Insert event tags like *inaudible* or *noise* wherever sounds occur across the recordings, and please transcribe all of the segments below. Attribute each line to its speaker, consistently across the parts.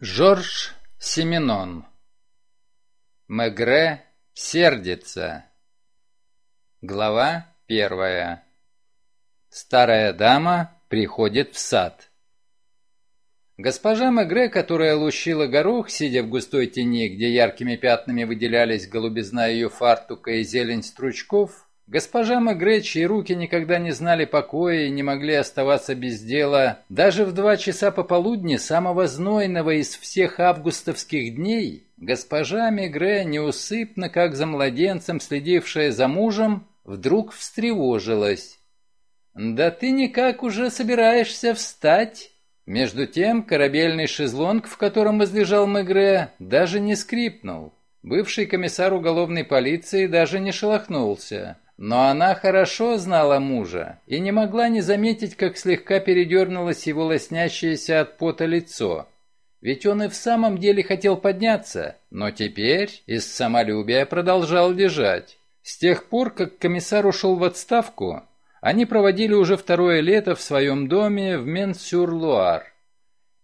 Speaker 1: Жорж Семенон. Мегре сердится. Глава первая. Старая дама приходит в сад. Госпожа Мегре, которая лущила горох, сидя в густой тени, где яркими пятнами выделялись голубизна ее фартука и зелень стручков, Госпожа Магреч и руки никогда не знали покоя и не могли оставаться без дела. Даже в два часа пополудни самого знойного из всех августовских дней госпожа Мегре, неусыпно, как за младенцем, следившая за мужем, вдруг встревожилась. «Да ты никак уже собираешься встать?» Между тем корабельный шезлонг, в котором возлежал Мегре, даже не скрипнул. Бывший комиссар уголовной полиции даже не шелохнулся. Но она хорошо знала мужа и не могла не заметить, как слегка передернулось его лоснящееся от пота лицо. Ведь он и в самом деле хотел подняться, но теперь из самолюбия продолжал лежать. С тех пор, как комиссар ушел в отставку, они проводили уже второе лето в своем доме в Мен-Сюр-Луар.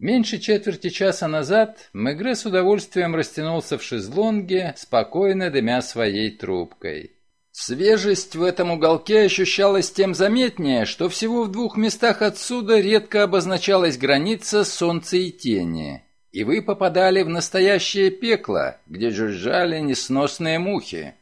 Speaker 1: Меньше четверти часа назад Мегре с удовольствием растянулся в шезлонге, спокойно дымя своей трубкой. Свежесть в этом уголке ощущалась тем заметнее, что всего в двух местах отсюда редко обозначалась граница солнца и тени. И вы попадали в настоящее пекло, где жужжали несносные мухи.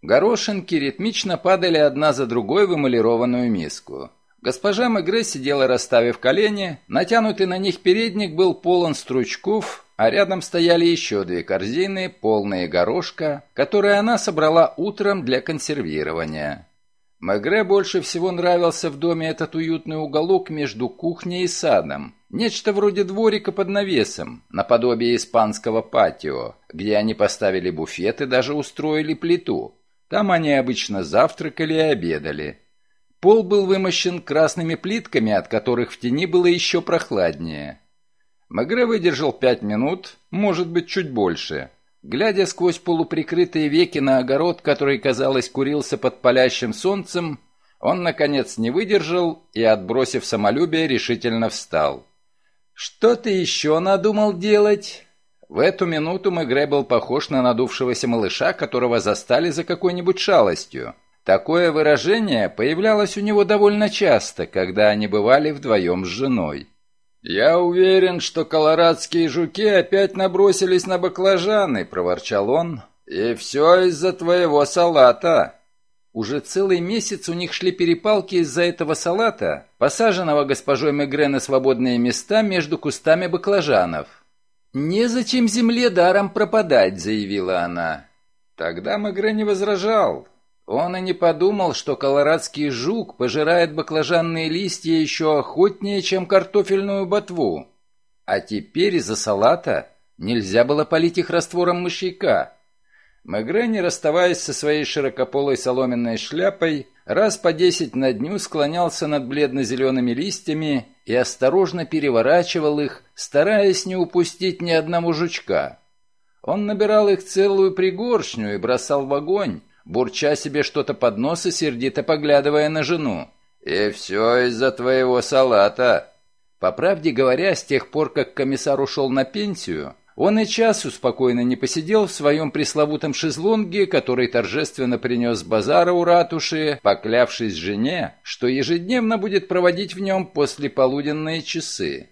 Speaker 1: Горошинки ритмично падали одна за другой в эмалированную миску. Госпожа Мегре сидела, расставив колени, натянутый на них передник был полон стручков, а рядом стояли еще две корзины, полные горошка, которые она собрала утром для консервирования. Мегре больше всего нравился в доме этот уютный уголок между кухней и садом, нечто вроде дворика под навесом, наподобие испанского патио, где они поставили буфет и даже устроили плиту. Там они обычно завтракали и обедали. Пол был вымощен красными плитками, от которых в тени было еще прохладнее. Магре выдержал пять минут, может быть, чуть больше. Глядя сквозь полуприкрытые веки на огород, который, казалось, курился под палящим солнцем, он, наконец, не выдержал и, отбросив самолюбие, решительно встал. «Что ты еще надумал делать?» В эту минуту Мегре был похож на надувшегося малыша, которого застали за какой-нибудь шалостью. Такое выражение появлялось у него довольно часто, когда они бывали вдвоем с женой. «Я уверен, что колорадские жуки опять набросились на баклажаны», — проворчал он. «И все из-за твоего салата». Уже целый месяц у них шли перепалки из-за этого салата, посаженного госпожой Мегре на свободные места между кустами баклажанов. «Незачем земле даром пропадать», — заявила она. Тогда Мегре не возражал. Он и не подумал, что колорадский жук пожирает баклажанные листья еще охотнее, чем картофельную ботву. А теперь из-за салата нельзя было полить их раствором мышьяка. Мегре, не расставаясь со своей широкополой соломенной шляпой, раз по десять на дню склонялся над бледно-зелеными листьями и осторожно переворачивал их, стараясь не упустить ни одного жучка. Он набирал их целую пригоршню и бросал в огонь, бурча себе что-то под нос и сердито поглядывая на жену. «И все из-за твоего салата!» По правде говоря, с тех пор, как комиссар ушел на пенсию, он и часу спокойно не посидел в своем пресловутом шезлонге, который торжественно принес с базара у ратуши, поклявшись жене, что ежедневно будет проводить в нем послеполуденные часы.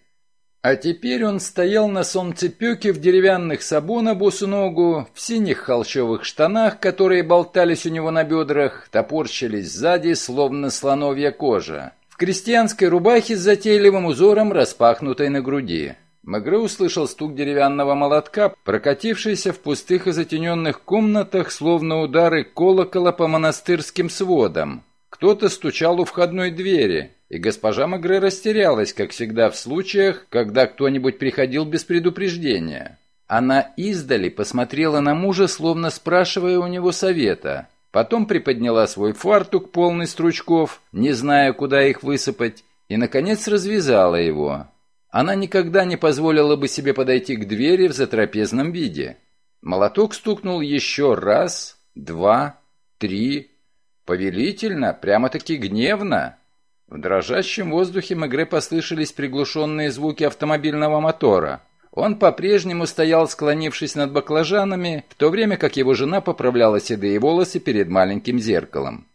Speaker 1: А теперь он стоял на солнцепёке в деревянных сабо босоногу, в синих холщовых штанах, которые болтались у него на бедрах, топорщились сзади, словно слоновья кожа, в крестьянской рубахе с затейливым узором, распахнутой на груди. Мегре услышал стук деревянного молотка, прокатившийся в пустых и затененных комнатах, словно удары колокола по монастырским сводам. Кто-то стучал у входной двери, и госпожа Магре растерялась, как всегда в случаях, когда кто-нибудь приходил без предупреждения. Она издали посмотрела на мужа, словно спрашивая у него совета. Потом приподняла свой фартук, полный стручков, не зная, куда их высыпать, и, наконец, развязала его. Она никогда не позволила бы себе подойти к двери в затрапезном виде. Молоток стукнул еще раз, два, три. Повелительно, прямо-таки гневно. В дрожащем воздухе Мегре послышались приглушенные звуки автомобильного мотора. Он по-прежнему стоял, склонившись над баклажанами, в то время как его жена поправляла седые волосы перед маленьким зеркалом.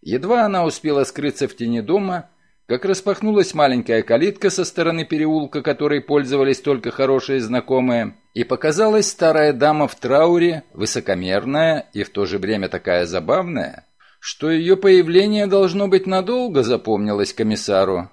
Speaker 1: Едва она успела скрыться в тени дома, как распахнулась маленькая калитка со стороны переулка, которой пользовались только хорошие знакомые, и показалась старая дама в трауре, высокомерная и в то же время такая забавная – что ее появление должно быть надолго запомнилось комиссару.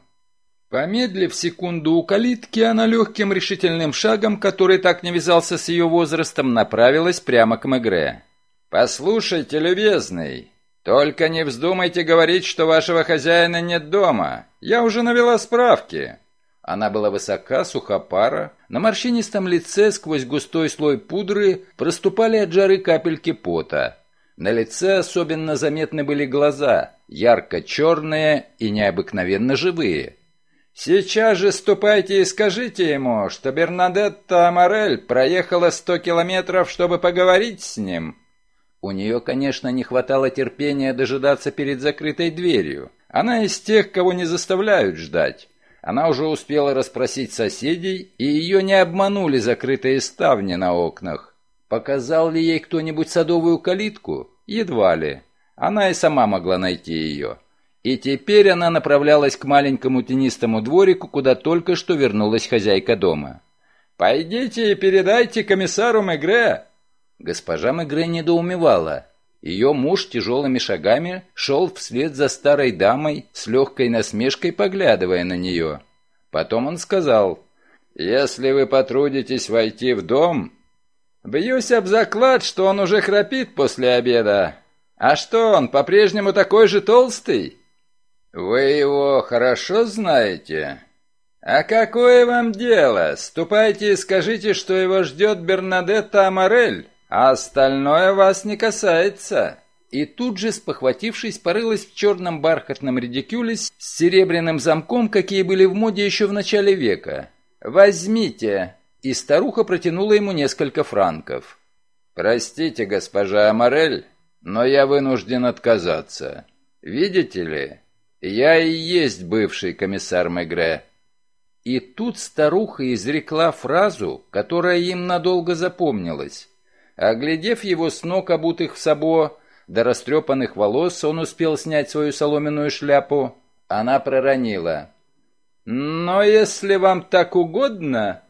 Speaker 1: Помедлив секунду у калитки, она легким решительным шагом, который так не вязался с ее возрастом, направилась прямо к Мегре. «Послушайте, любезный, только не вздумайте говорить, что вашего хозяина нет дома. Я уже навела справки». Она была высока, сухопара. На морщинистом лице сквозь густой слой пудры проступали от жары капельки пота. На лице особенно заметны были глаза, ярко-черные и необыкновенно живые. «Сейчас же ступайте и скажите ему, что Бернадетта Аморель проехала сто километров, чтобы поговорить с ним». У нее, конечно, не хватало терпения дожидаться перед закрытой дверью. Она из тех, кого не заставляют ждать. Она уже успела расспросить соседей, и ее не обманули закрытые ставни на окнах. Показал ли ей кто-нибудь садовую калитку? Едва ли. Она и сама могла найти ее. И теперь она направлялась к маленькому тенистому дворику, куда только что вернулась хозяйка дома. «Пойдите и передайте комиссару Мегре!» Госпожа Мегре недоумевала. Ее муж тяжелыми шагами шел вслед за старой дамой, с легкой насмешкой поглядывая на нее. Потом он сказал, «Если вы потрудитесь войти в дом, Бьюсь об заклад, что он уже храпит после обеда. А что он, по-прежнему такой же толстый? Вы его хорошо знаете? А какое вам дело? Ступайте и скажите, что его ждет Бернадетта Аморель, а остальное вас не касается. И тут же, спохватившись, порылась в черном бархатном редикюле с серебряным замком, какие были в моде еще в начале века. «Возьмите, и старуха протянула ему несколько франков. «Простите, госпожа Амарель, но я вынужден отказаться. Видите ли, я и есть бывший комиссар Мегре». И тут старуха изрекла фразу, которая им надолго запомнилась. Оглядев его с ног, обутых в сабо, до растрепанных волос он успел снять свою соломенную шляпу, она проронила. «Но если вам так угодно,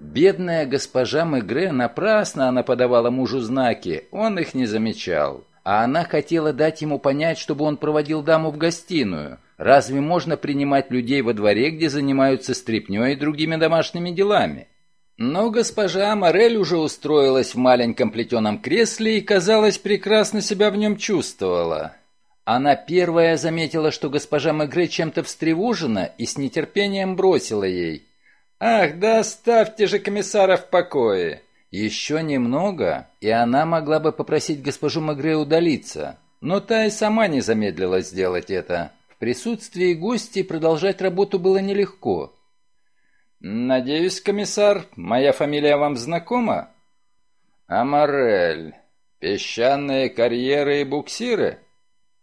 Speaker 1: Бедная госпожа Мегре напрасно она подавала мужу знаки, он их не замечал. А она хотела дать ему понять, чтобы он проводил даму в гостиную. Разве можно принимать людей во дворе, где занимаются стряпнёй и другими домашними делами? Но госпожа Морель уже устроилась в маленьком плетеном кресле и, казалось, прекрасно себя в нем чувствовала. Она первая заметила, что госпожа Мегре чем-то встревожена и с нетерпением бросила ей – «Ах, да оставьте же комиссара в покое!» Еще немного, и она могла бы попросить госпожу Магре удалиться, но та и сама не замедлила сделать это. В присутствии гостей продолжать работу было нелегко. «Надеюсь, комиссар, моя фамилия вам знакома?» Аморель. Песчаные карьеры и буксиры?»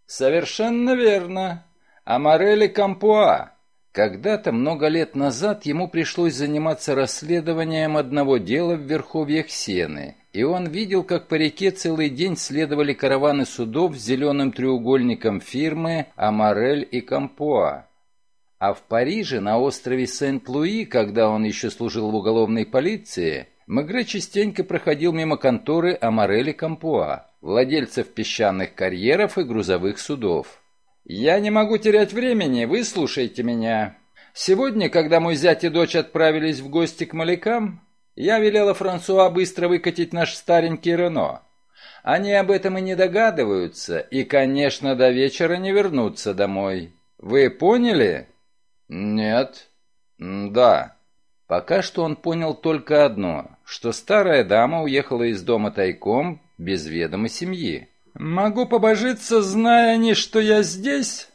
Speaker 1: «Совершенно верно. Амарель и Кампуа. Когда-то много лет назад ему пришлось заниматься расследованием одного дела в верховьях Сены, и он видел, как по реке целый день следовали караваны судов с зеленым треугольником фирмы «Амарель и Кампоа. А в Париже, на острове Сент-Луи, когда он еще служил в уголовной полиции, Мегре частенько проходил мимо конторы «Амарель и Кампуа», владельцев песчаных карьеров и грузовых судов. «Я не могу терять времени, выслушайте меня. Сегодня, когда мой зять и дочь отправились в гости к малякам, я велела Франсуа быстро выкатить наш старенький Рено. Они об этом и не догадываются, и, конечно, до вечера не вернутся домой. Вы поняли?» «Нет». «Да». Пока что он понял только одно, что старая дама уехала из дома тайком без ведома семьи. «Могу побожиться, зная не, что я здесь?»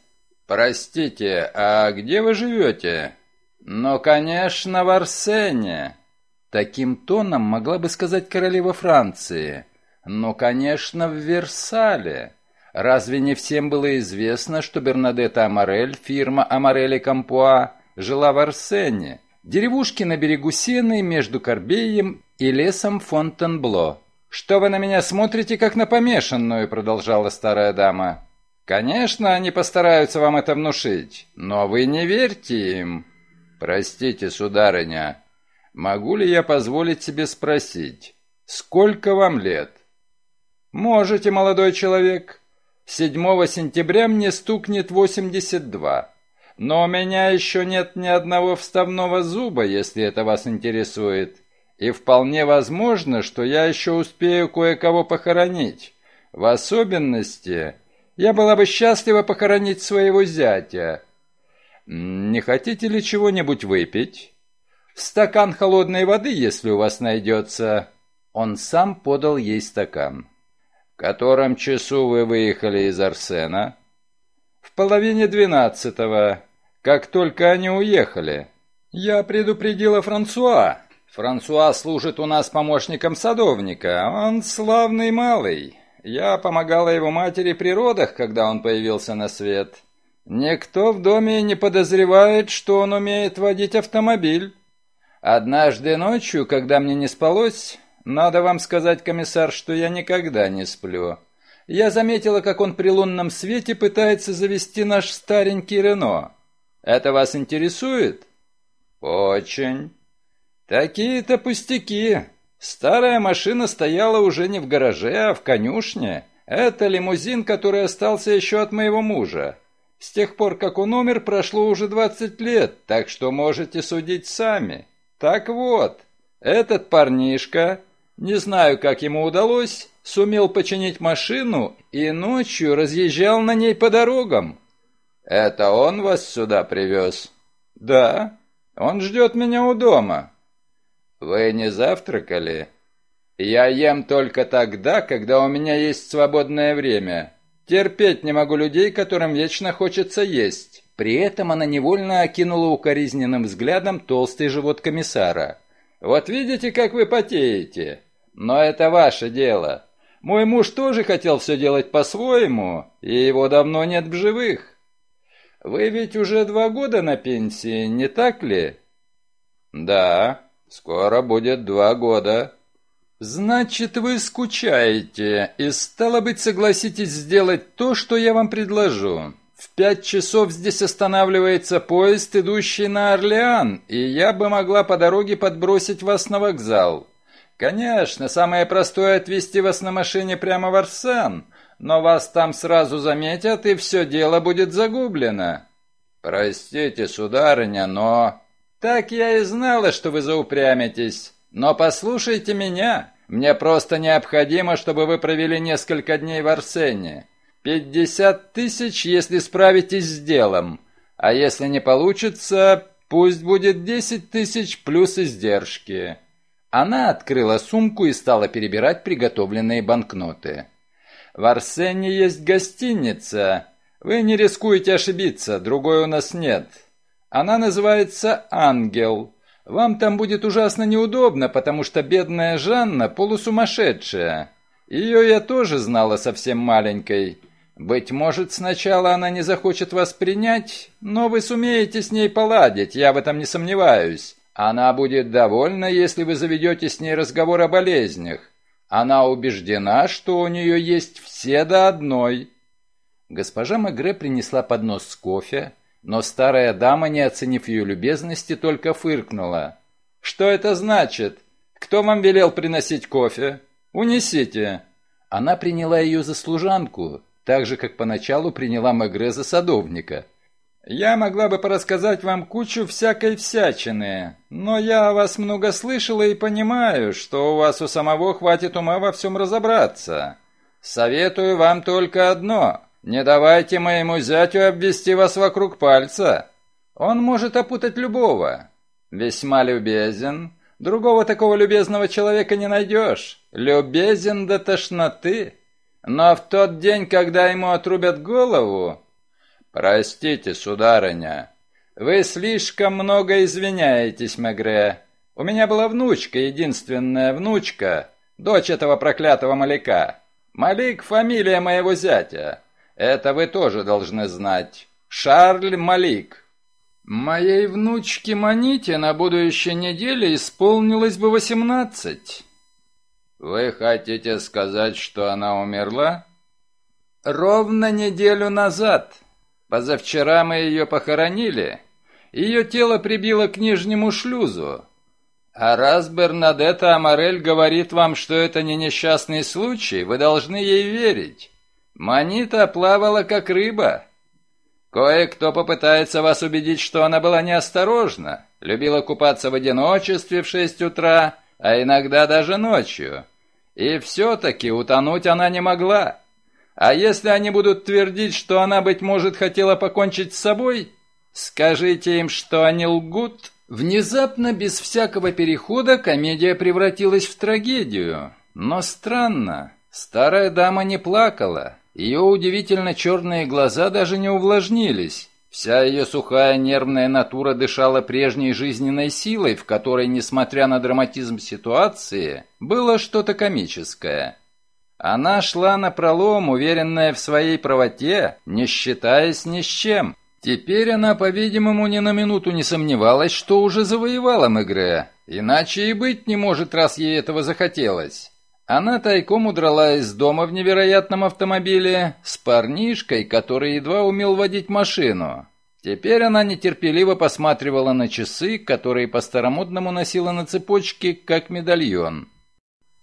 Speaker 1: «Простите, а где вы живете?» «Ну, конечно, в Арсене». Таким тоном могла бы сказать королева Франции. «Ну, конечно, в Версале». Разве не всем было известно, что Бернадетта Аморель, фирма Амарели Кампуа, жила в Арсене, деревушке на берегу Сены между Корбеем и лесом Фонтенбло? «Что вы на меня смотрите, как на помешанную?» – продолжала старая дама. «Конечно, они постараются вам это внушить, но вы не верьте им». «Простите, сударыня, могу ли я позволить себе спросить, сколько вам лет?» «Можете, молодой человек. 7 сентября мне стукнет 82. Но у меня еще нет ни одного вставного зуба, если это вас интересует». И вполне возможно, что я еще успею кое-кого похоронить. В особенности, я была бы счастлива похоронить своего зятя. Не хотите ли чего-нибудь выпить? Стакан холодной воды, если у вас найдется. Он сам подал ей стакан. В котором часу вы выехали из Арсена? В половине двенадцатого, как только они уехали. Я предупредила Франсуа, Франсуа служит у нас помощником садовника. Он славный малый. Я помогала его матери при родах, когда он появился на свет. Никто в доме не подозревает, что он умеет водить автомобиль. Однажды ночью, когда мне не спалось, надо вам сказать, комиссар, что я никогда не сплю. Я заметила, как он при лунном свете пытается завести наш старенький Рено. Это вас интересует? Очень. «Такие-то пустяки. Старая машина стояла уже не в гараже, а в конюшне. Это лимузин, который остался еще от моего мужа. С тех пор, как он умер, прошло уже 20 лет, так что можете судить сами. Так вот, этот парнишка, не знаю, как ему удалось, сумел починить машину и ночью разъезжал на ней по дорогам. Это он вас сюда привез? Да. Он ждет меня у дома. Вы не завтракали? Я ем только тогда, когда у меня есть свободное время. Терпеть не могу людей, которым вечно хочется есть. При этом она невольно окинула укоризненным взглядом толстый живот комиссара. Вот видите, как вы потеете. Но это ваше дело. Мой муж тоже хотел все делать по-своему, и его давно нет в живых. Вы ведь уже два года на пенсии, не так ли? Да. «Скоро будет два года». «Значит, вы скучаете, и, стало быть, согласитесь сделать то, что я вам предложу. В пять часов здесь останавливается поезд, идущий на Орлеан, и я бы могла по дороге подбросить вас на вокзал. Конечно, самое простое — отвезти вас на машине прямо в Арсен, но вас там сразу заметят, и все дело будет загублено». «Простите, сударыня, но...» Так я и знала, что вы заупрямитесь. Но послушайте меня. Мне просто необходимо, чтобы вы провели несколько дней в Арсене. Пятьдесят тысяч, если справитесь с делом. А если не получится, пусть будет десять тысяч плюс издержки». Она открыла сумку и стала перебирать приготовленные банкноты. «В Арсене есть гостиница. Вы не рискуете ошибиться, другой у нас нет. Она называется «Ангел». Вам там будет ужасно неудобно, потому что бедная Жанна полусумасшедшая. Ее я тоже знала совсем маленькой. Быть может, сначала она не захочет вас принять, но вы сумеете с ней поладить, я в этом не сомневаюсь. Она будет довольна, если вы заведете с ней разговор о болезнях. Она убеждена, что у нее есть все до одной». Госпожа Мегре принесла поднос с кофе, но старая дама, не оценив ее любезности, только фыркнула. «Что это значит? Кто вам велел приносить кофе? Унесите!» Она приняла ее за служанку, так же, как поначалу приняла Мегре за садовника. «Я могла бы порассказать вам кучу всякой всячины, но я о вас много слышала и понимаю, что у вас у самого хватит ума во всем разобраться. Советую вам только одно не давайте моему зятю обвести вас вокруг пальца. Он может опутать любого. Весьма любезен. Другого такого любезного человека не найдешь. Любезен до тошноты. Но в тот день, когда ему отрубят голову... Простите, сударыня, вы слишком много извиняетесь, Мегре. У меня была внучка, единственная внучка, дочь этого проклятого маляка. Малик — фамилия моего зятя. Это вы тоже должны знать. Шарль Малик. Моей внучке Маните на будущей неделе исполнилось бы восемнадцать. Вы хотите сказать, что она умерла? Ровно неделю назад. Позавчера мы ее похоронили. Ее тело прибило к нижнему шлюзу. А раз Бернадетта Аморель говорит вам, что это не несчастный случай, вы должны ей верить. Манита плавала как рыба. Кое-кто попытается вас убедить, что она была неосторожна, любила купаться в одиночестве в шесть утра, а иногда даже ночью. И все-таки утонуть она не могла. А если они будут твердить, что она, быть может, хотела покончить с собой, скажите им, что они лгут. Внезапно, без всякого перехода, комедия превратилась в трагедию. Но странно, старая дама не плакала, ее удивительно черные глаза даже не увлажнились. Вся ее сухая нервная натура дышала прежней жизненной силой, в которой, несмотря на драматизм ситуации, было что-то комическое. Она шла напролом, уверенная в своей правоте, не считаясь ни с чем. Теперь она, по-видимому, ни на минуту не сомневалась, что уже завоевала Мегре, иначе и быть не может, раз ей этого захотелось. Она тайком удрала из дома в невероятном автомобиле с парнишкой, который едва умел водить машину. Теперь она нетерпеливо посматривала на часы, которые по-старомодному носила на цепочке, как медальон.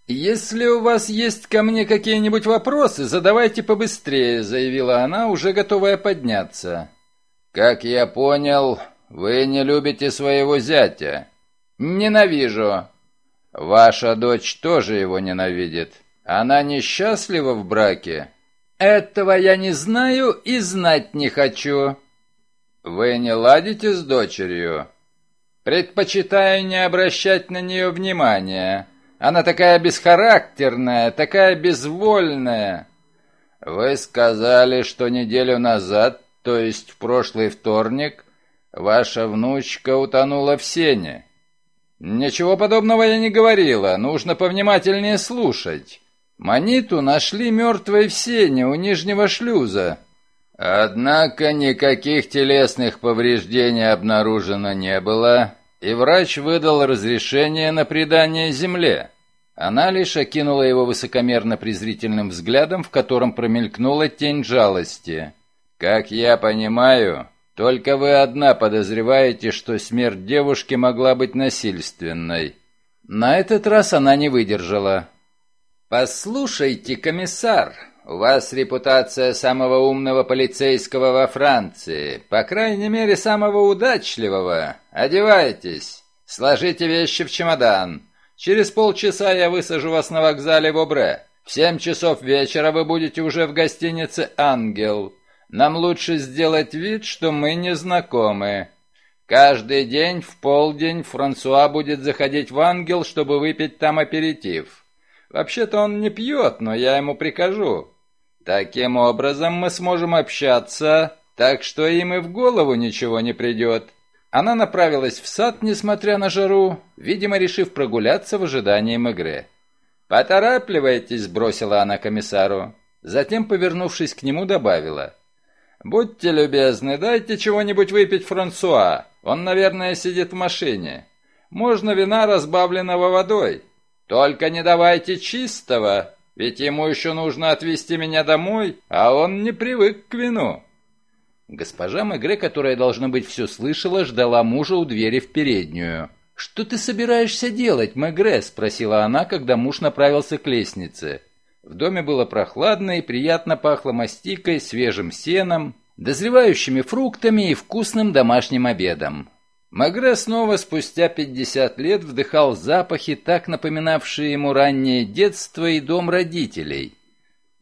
Speaker 1: «Если у вас есть ко мне какие-нибудь вопросы, задавайте побыстрее», — заявила она, уже готовая подняться. «Как я понял, вы не любите своего зятя». «Ненавижу. Ваша дочь тоже его ненавидит. Она несчастлива в браке? Этого я не знаю и знать не хочу. Вы не ладите с дочерью? Предпочитаю не обращать на нее внимания. Она такая бесхарактерная, такая безвольная. Вы сказали, что неделю назад, то есть в прошлый вторник, ваша внучка утонула в сене. «Ничего подобного я не говорила, нужно повнимательнее слушать. Маниту нашли мертвой в сене у нижнего шлюза». Однако никаких телесных повреждений обнаружено не было, и врач выдал разрешение на предание земле. Она лишь окинула его высокомерно-презрительным взглядом, в котором промелькнула тень жалости. «Как я понимаю, только вы одна подозреваете, что смерть девушки могла быть насильственной. На этот раз она не выдержала. Послушайте, комиссар, у вас репутация самого умного полицейского во Франции, по крайней мере, самого удачливого. Одевайтесь, сложите вещи в чемодан. Через полчаса я высажу вас на вокзале в Обре. В семь часов вечера вы будете уже в гостинице «Ангел». Нам лучше сделать вид, что мы не знакомы. Каждый день в полдень Франсуа будет заходить в «Ангел», чтобы выпить там аперитив. Вообще-то он не пьет, но я ему прикажу. Таким образом мы сможем общаться, так что им и в голову ничего не придет». Она направилась в сад, несмотря на жару, видимо, решив прогуляться в ожидании игры. «Поторапливайтесь», — бросила она комиссару. Затем, повернувшись к нему, добавила. «Будьте любезны, дайте чего-нибудь выпить Франсуа. Он, наверное, сидит в машине. Можно вина, разбавленного водой. Только не давайте чистого, ведь ему еще нужно отвезти меня домой, а он не привык к вину». Госпожа Мегре, которая, должно быть, все слышала, ждала мужа у двери в переднюю. «Что ты собираешься делать, Мегре?» – спросила она, когда муж направился к лестнице. В доме было прохладно и приятно пахло мастикой, свежим сеном, дозревающими фруктами и вкусным домашним обедом. Магре снова спустя 50 лет вдыхал запахи, так напоминавшие ему раннее детство и дом родителей.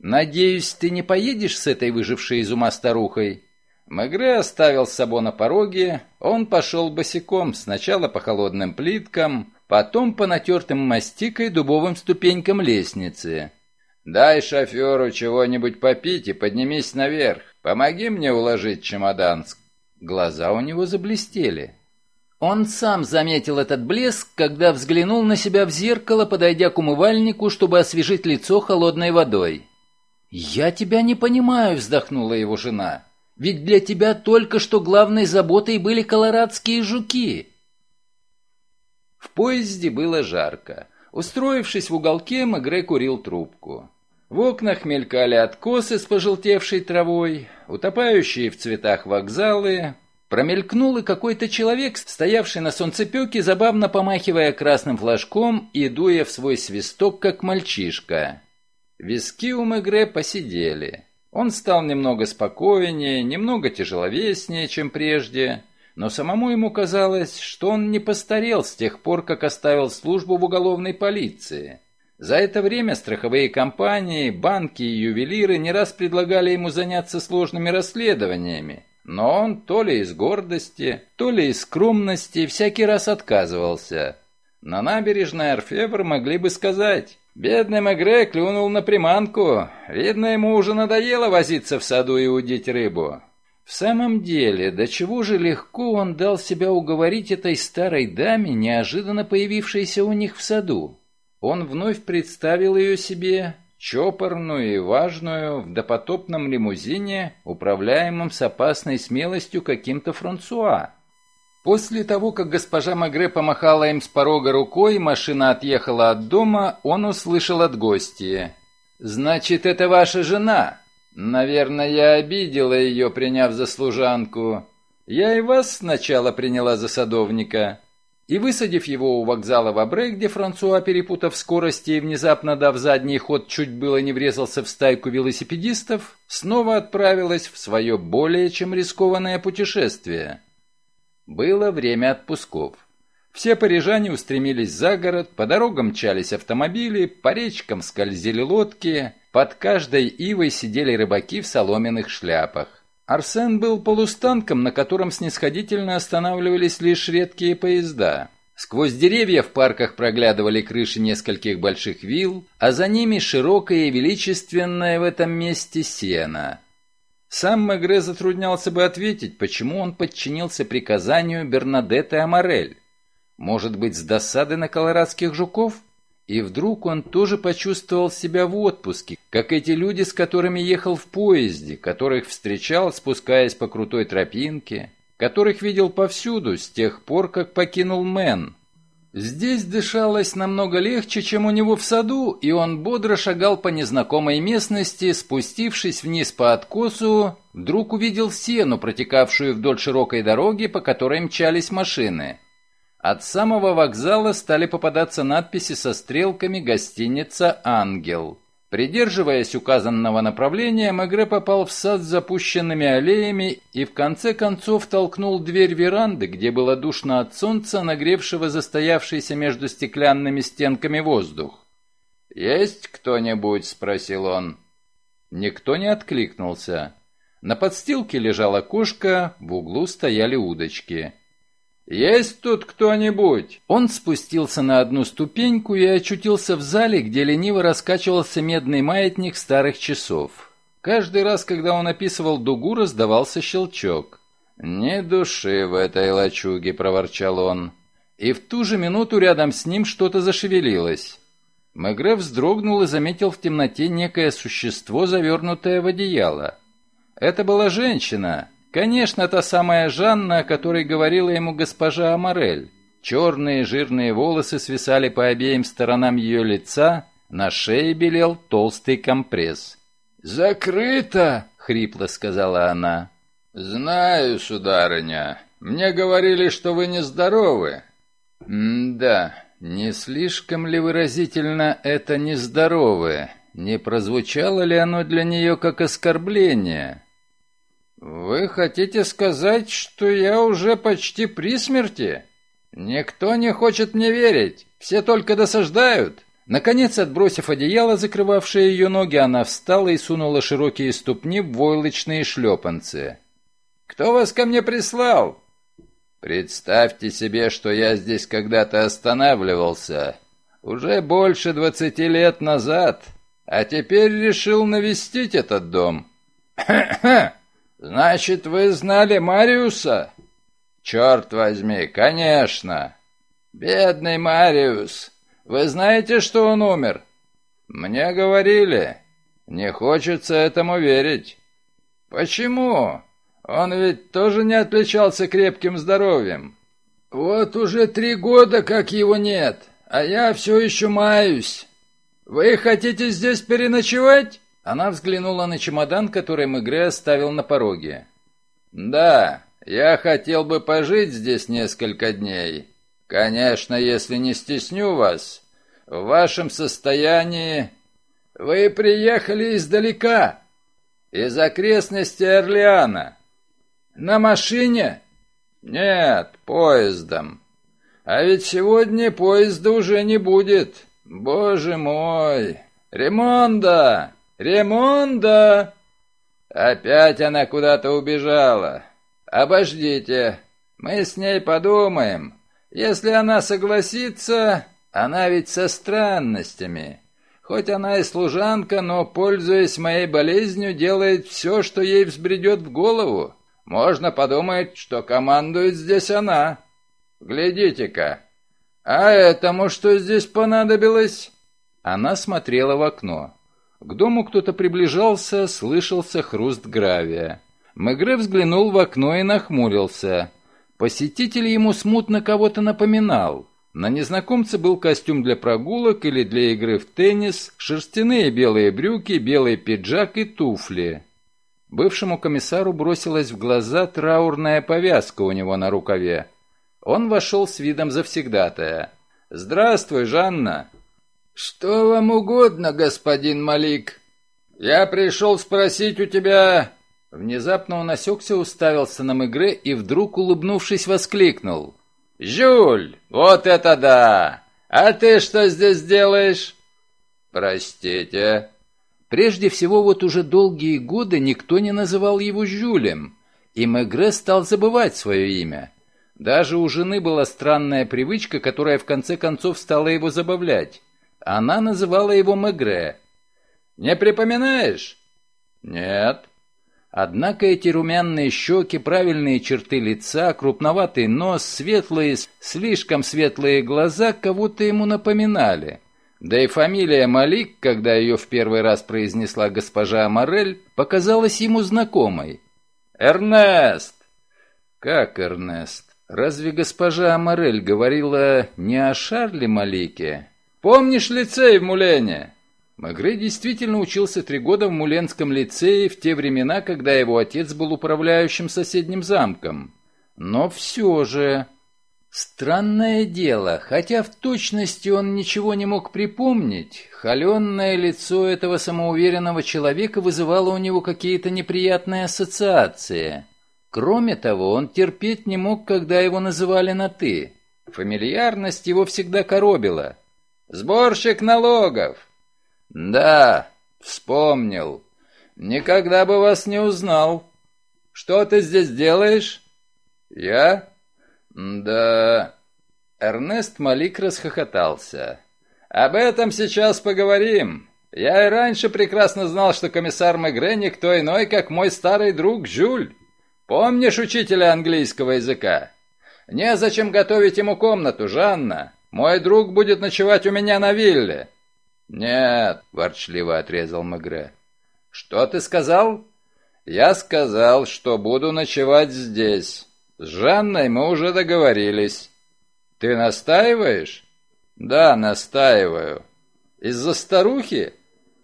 Speaker 1: «Надеюсь, ты не поедешь с этой выжившей из ума старухой?» Магре оставил Сабо на пороге, он пошел босиком, сначала по холодным плиткам, потом по натертым мастикой дубовым ступенькам лестницы. Дай шоферу чего-нибудь попить и поднимись наверх. Помоги мне уложить чемодан». Глаза у него заблестели. Он сам заметил этот блеск, когда взглянул на себя в зеркало, подойдя к умывальнику, чтобы освежить лицо холодной водой. «Я тебя не понимаю», — вздохнула его жена. «Ведь для тебя только что главной заботой были колорадские жуки». В поезде было жарко. Устроившись в уголке, Мегре курил трубку. В окнах мелькали откосы с пожелтевшей травой, утопающие в цветах вокзалы. Промелькнул и какой-то человек, стоявший на солнцепёке, забавно помахивая красным флажком и дуя в свой свисток, как мальчишка. Виски у Мегре посидели. Он стал немного спокойнее, немного тяжеловеснее, чем прежде, но самому ему казалось, что он не постарел с тех пор, как оставил службу в уголовной полиции. За это время страховые компании, банки и ювелиры не раз предлагали ему заняться сложными расследованиями, но он то ли из гордости, то ли из скромности всякий раз отказывался. На набережной Орфевр могли бы сказать «Бедный Мегре клюнул на приманку, видно, ему уже надоело возиться в саду и удить рыбу». В самом деле, до чего же легко он дал себя уговорить этой старой даме, неожиданно появившейся у них в саду он вновь представил ее себе, чопорную и важную, в допотопном лимузине, управляемом с опасной смелостью каким-то Франсуа. После того, как госпожа Магре помахала им с порога рукой, машина отъехала от дома, он услышал от гостя: «Значит, это ваша жена?» «Наверное, я обидела ее, приняв за служанку. Я и вас сначала приняла за садовника» и, высадив его у вокзала в Абре, где Франсуа, перепутав скорости и внезапно дав задний ход, чуть было не врезался в стайку велосипедистов, снова отправилась в свое более чем рискованное путешествие. Было время отпусков. Все парижане устремились за город, по дорогам мчались автомобили, по речкам скользили лодки, под каждой ивой сидели рыбаки в соломенных шляпах. Арсен был полустанком, на котором снисходительно останавливались лишь редкие поезда. Сквозь деревья в парках проглядывали крыши нескольких больших вилл, а за ними широкое и величественное в этом месте сено. Сам Мегре затруднялся бы ответить, почему он подчинился приказанию Бернадетты Аморель. Может быть, с досады на колорадских жуков? И вдруг он тоже почувствовал себя в отпуске, как эти люди, с которыми ехал в поезде, которых встречал, спускаясь по крутой тропинке, которых видел повсюду с тех пор, как покинул Мэн. Здесь дышалось намного легче, чем у него в саду, и он бодро шагал по незнакомой местности, спустившись вниз по откосу, вдруг увидел сену, протекавшую вдоль широкой дороги, по которой мчались машины. От самого вокзала стали попадаться надписи со стрелками «Гостиница Ангел». Придерживаясь указанного направления, Мегре попал в сад с запущенными аллеями и в конце концов толкнул дверь веранды, где было душно от солнца, нагревшего застоявшийся между стеклянными стенками воздух. «Есть кто-нибудь?» — спросил он. Никто не откликнулся. На подстилке лежала кошка, в углу стояли удочки. «Есть тут кто-нибудь?» Он спустился на одну ступеньку и очутился в зале, где лениво раскачивался медный маятник старых часов. Каждый раз, когда он описывал дугу, раздавался щелчок. «Не души в этой лачуге», — проворчал он. И в ту же минуту рядом с ним что-то зашевелилось. Мегре вздрогнул и заметил в темноте некое существо, завернутое в одеяло. Это была женщина, Конечно, та самая Жанна, о которой говорила ему госпожа Аморель. Черные жирные волосы свисали по обеим сторонам ее лица, на шее белел толстый компресс. «Закрыто!» — хрипло сказала она. «Знаю, сударыня. Мне говорили, что вы нездоровы». М «Да, не слишком ли выразительно это «нездоровы»?» Не прозвучало ли оно для нее как оскорбление? «Вы хотите сказать, что я уже почти при смерти? Никто не хочет мне верить, все только досаждают!» Наконец, отбросив одеяло, закрывавшее ее ноги, она встала и сунула широкие ступни в войлочные шлепанцы. «Кто вас ко мне прислал?» «Представьте себе, что я здесь когда-то останавливался. Уже больше двадцати лет назад. А теперь решил навестить этот дом». *clears throat* «Хе-хе!» «Значит, вы знали Мариуса?» «Черт возьми, конечно!» «Бедный Мариус! Вы знаете, что он умер?» «Мне говорили. Не хочется этому верить». «Почему? Он ведь тоже не отличался крепким здоровьем». «Вот уже три года, как его нет, а я все еще маюсь. Вы хотите здесь переночевать?» Она взглянула на чемодан, который Мегре оставил на пороге. «Да, я хотел бы пожить здесь несколько дней. Конечно, если не стесню вас. В вашем состоянии... Вы приехали издалека, из окрестностей Орлеана». «На машине?» «Нет, поездом. А ведь сегодня поезда уже не будет. Боже мой! Ремонда!» «Ремонда!» Опять она куда-то убежала. «Обождите, мы с ней подумаем. Если она согласится, она ведь со странностями. Хоть она и служанка, но, пользуясь моей болезнью, делает все, что ей взбредет в голову. Можно подумать, что командует здесь она. Глядите-ка, а этому что здесь понадобилось?» Она смотрела в окно. К дому кто-то приближался, слышался хруст гравия. Мегре взглянул в окно и нахмурился. Посетитель ему смутно кого-то напоминал. На незнакомце был костюм для прогулок или для игры в теннис, шерстяные белые брюки, белый пиджак и туфли. Бывшему комиссару бросилась в глаза траурная повязка у него на рукаве. Он вошел с видом завсегдатая. «Здравствуй, Жанна!» «Что вам угодно, господин Малик?» «Я пришел спросить у тебя...» Внезапно он осекся, уставился на Мегре и вдруг, улыбнувшись, воскликнул. «Жюль, вот это да! А ты что здесь делаешь?» «Простите». Прежде всего, вот уже долгие годы никто не называл его Жюлем, и Мегре стал забывать свое имя. Даже у жены была странная привычка, которая в конце концов стала его забавлять. Она называла его Мегре. «Не припоминаешь?» «Нет». Однако эти румяные щеки, правильные черты лица, крупноватый нос, светлые, слишком светлые глаза кого-то ему напоминали. Да и фамилия Малик, когда ее в первый раз произнесла госпожа Морель, показалась ему знакомой. «Эрнест!» «Как Эрнест? Разве госпожа Морель говорила не о Шарле Малике?» Помнишь лицей в Мулене?» Магре действительно учился три года в Муленском лицее в те времена, когда его отец был управляющим соседним замком. Но все же... Странное дело, хотя в точности он ничего не мог припомнить, холеное лицо этого самоуверенного человека вызывало у него какие-то неприятные ассоциации. Кроме того, он терпеть не мог, когда его называли на «ты». Фамильярность его всегда коробила – Сборщик налогов. Да, вспомнил. Никогда бы вас не узнал. Что ты здесь делаешь? Я? Да. Эрнест Малик расхохотался. Об этом сейчас поговорим. Я и раньше прекрасно знал, что комиссар Мегре никто иной, как мой старый друг Жюль. Помнишь учителя английского языка? Незачем готовить ему комнату, Жанна. Мой друг будет ночевать у меня на вилле». «Нет», — ворчливо отрезал Мегре. «Что ты сказал?» «Я сказал, что буду ночевать здесь. С Жанной мы уже договорились». «Ты настаиваешь?» «Да, настаиваю». «Из-за старухи?»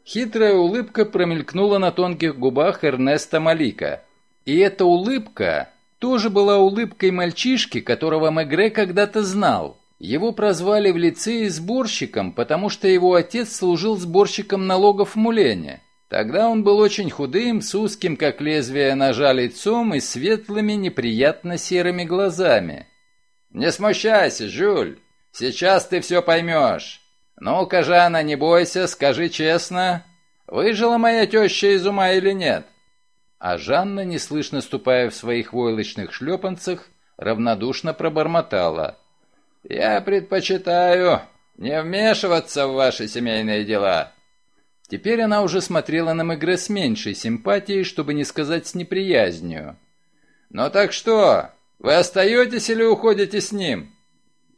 Speaker 1: Хитрая улыбка промелькнула на тонких губах Эрнеста Малика. И эта улыбка тоже была улыбкой мальчишки, которого Мегре когда-то знал. Его прозвали в лицее сборщиком, потому что его отец служил сборщиком налогов в Мулене. Тогда он был очень худым, с узким, как лезвие ножа, лицом и светлыми, неприятно серыми глазами. «Не смущайся, Жюль, сейчас ты все поймешь. Ну-ка, Жанна, не бойся, скажи честно, выжила моя теща из ума или нет?» А Жанна, неслышно ступая в своих войлочных шлепанцах, равнодушно пробормотала – я предпочитаю не вмешиваться в ваши семейные дела». Теперь она уже смотрела на Мегре с меньшей симпатией, чтобы не сказать с неприязнью. «Ну так что, вы остаетесь или уходите с ним?»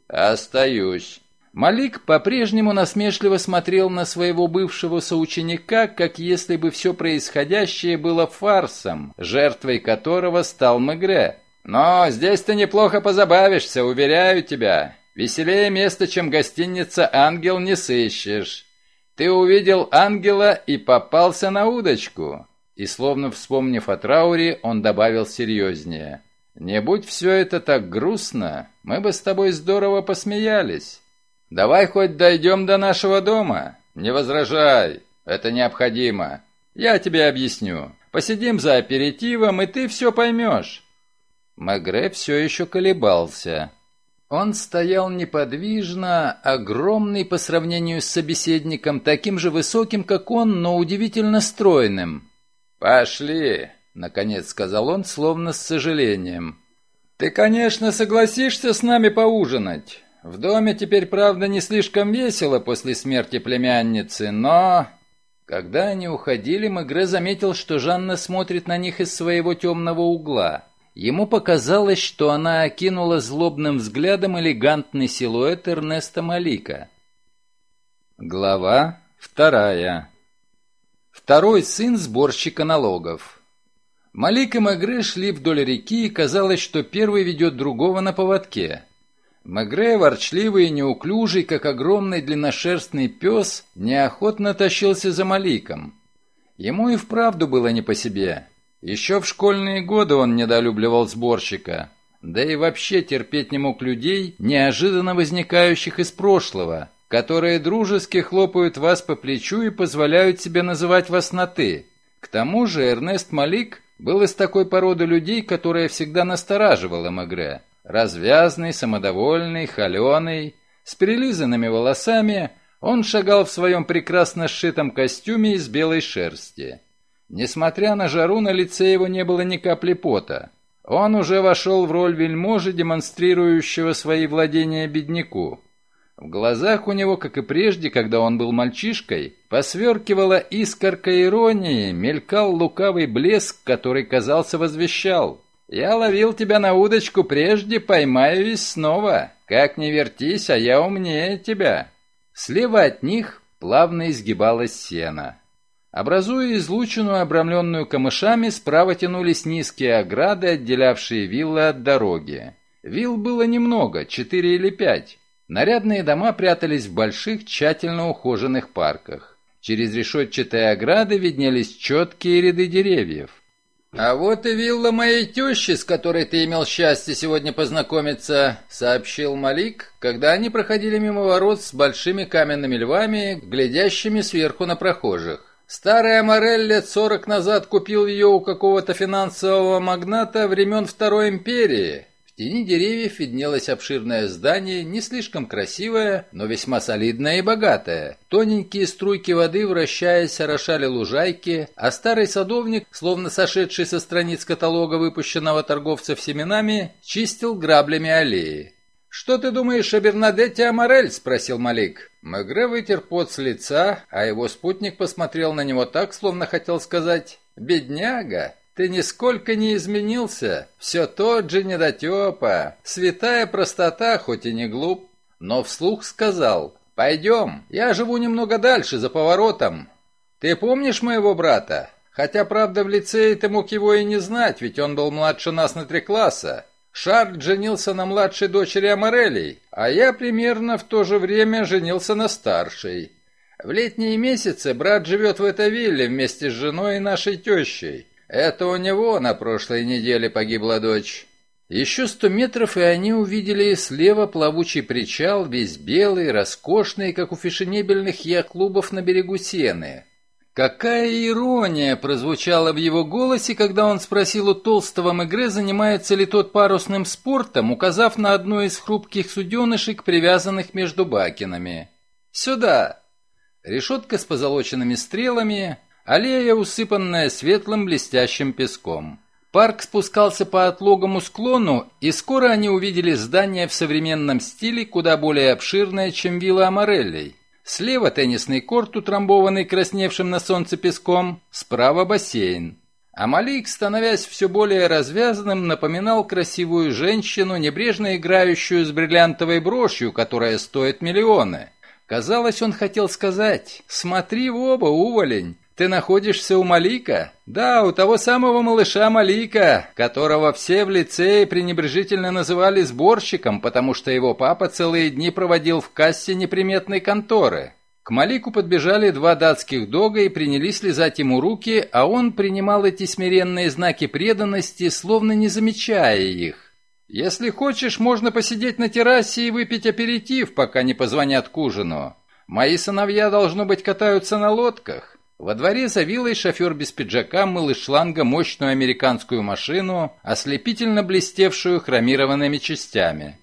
Speaker 1: «Остаюсь». Малик по-прежнему насмешливо смотрел на своего бывшего соученика, как если бы все происходящее было фарсом, жертвой которого стал Мегре. «Но здесь ты неплохо позабавишься, уверяю тебя. Веселее место, чем гостиница «Ангел» не сыщешь. Ты увидел ангела и попался на удочку». И словно вспомнив о трауре, он добавил серьезнее. «Не будь все это так грустно, мы бы с тобой здорово посмеялись. Давай хоть дойдем до нашего дома. Не возражай, это необходимо. Я тебе объясню. Посидим за аперитивом, и ты все поймешь». Мегре все еще колебался. Он стоял неподвижно, огромный по сравнению с собеседником, таким же высоким, как он, но удивительно стройным. «Пошли!» — наконец сказал он, словно с сожалением. «Ты, конечно, согласишься с нами поужинать. В доме теперь, правда, не слишком весело после смерти племянницы, но...» Когда они уходили, Мегре заметил, что Жанна смотрит на них из своего темного угла. Ему показалось, что она окинула злобным взглядом элегантный силуэт Эрнеста Малика. Глава вторая. Второй сын сборщика налогов. Малик и Магре шли вдоль реки, и казалось, что первый ведет другого на поводке. Магре, ворчливый и неуклюжий, как огромный длинношерстный пес, неохотно тащился за Маликом. Ему и вправду было не по себе – еще в школьные годы он недолюбливал сборщика, да и вообще терпеть не мог людей, неожиданно возникающих из прошлого, которые дружески хлопают вас по плечу и позволяют себе называть вас на «ты». К тому же Эрнест Малик был из такой породы людей, которая всегда настораживала Мегре. Развязный, самодовольный, холеный, с перелизанными волосами, он шагал в своем прекрасно сшитом костюме из белой шерсти. Несмотря на жару, на лице его не было ни капли пота. Он уже вошел в роль вельможи, демонстрирующего свои владения бедняку. В глазах у него, как и прежде, когда он был мальчишкой, посверкивала искорка иронии, мелькал лукавый блеск, который, казался, возвещал. «Я ловил тебя на удочку прежде, поймаю и снова. Как не вертись, а я умнее тебя». Слева от них плавно изгибалась сена. Образуя излученную, обрамленную камышами, справа тянулись низкие ограды, отделявшие виллы от дороги. Вилл было немного, четыре или пять. Нарядные дома прятались в больших, тщательно ухоженных парках. Через решетчатые ограды виднелись четкие ряды деревьев. «А вот и вилла моей тещи, с которой ты имел счастье сегодня познакомиться», — сообщил Малик, когда они проходили мимо ворот с большими каменными львами, глядящими сверху на прохожих. Старая Морель лет сорок назад купил ее у какого-то финансового магната времен Второй империи. В тени деревьев виднелось обширное здание, не слишком красивое, но весьма солидное и богатое. Тоненькие струйки воды, вращаясь, орошали лужайки, а старый садовник, словно сошедший со страниц каталога выпущенного торговца семенами, чистил граблями аллеи. «Что ты думаешь о Бернадетте Аморель?» – спросил Малик. Мегре вытер пот с лица, а его спутник посмотрел на него так, словно хотел сказать «Бедняга, ты нисколько не изменился, все тот же недотепа, святая простота, хоть и не глуп». Но вслух сказал «Пойдем, я живу немного дальше, за поворотом. Ты помнишь моего брата? Хотя, правда, в лицее ты мог его и не знать, ведь он был младше нас на три класса. Шарль женился на младшей дочери Аморелей, а я примерно в то же время женился на старшей. В летние месяцы брат живет в этой вилле вместе с женой и нашей тещей. Это у него на прошлой неделе погибла дочь. Еще сто метров, и они увидели слева плавучий причал, весь белый, роскошный, как у фешенебельных яхт-клубов на берегу Сены. Какая ирония прозвучала в его голосе, когда он спросил у толстого Мегре, занимается ли тот парусным спортом, указав на одну из хрупких суденышек, привязанных между бакинами. «Сюда!» Решетка с позолоченными стрелами, аллея, усыпанная светлым блестящим песком. Парк спускался по отлогому склону, и скоро они увидели здание в современном стиле, куда более обширное, чем вилла Амарелли. Слева теннисный корт, утрамбованный красневшим на солнце песком, справа бассейн. А Малик, становясь все более развязанным, напоминал красивую женщину, небрежно играющую с бриллиантовой брошью, которая стоит миллионы. Казалось, он хотел сказать «Смотри в оба, уволень!» ты находишься у Малика? Да, у того самого малыша Малика, которого все в лицее пренебрежительно называли сборщиком, потому что его папа целые дни проводил в кассе неприметной конторы. К Малику подбежали два датских дога и принялись лизать ему руки, а он принимал эти смиренные знаки преданности, словно не замечая их. «Если хочешь, можно посидеть на террасе и выпить аперитив, пока не позвонят к ужину. Мои сыновья, должно быть, катаются на лодках. Во дворе за виллой шофер без пиджака мыл из шланга мощную американскую машину, ослепительно блестевшую хромированными частями.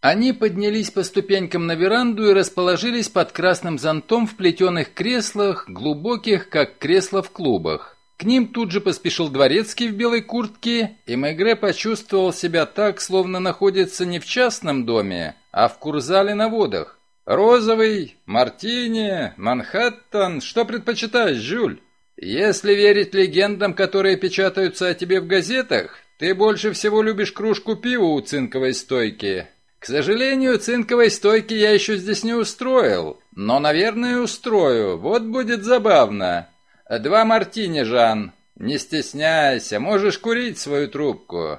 Speaker 1: Они поднялись по ступенькам на веранду и расположились под красным зонтом в плетеных креслах, глубоких, как кресла в клубах. К ним тут же поспешил дворецкий в белой куртке, и Мегре почувствовал себя так, словно находится не в частном доме, а в курзале на водах. Розовый, мартини, Манхэттен. Что предпочитаешь, Жюль? Если верить легендам, которые печатаются о тебе в газетах, ты больше всего любишь кружку пива у цинковой стойки. К сожалению, цинковой стойки я еще здесь не устроил, но, наверное, устрою. Вот будет забавно. Два мартини, Жан. Не стесняйся, можешь курить свою трубку.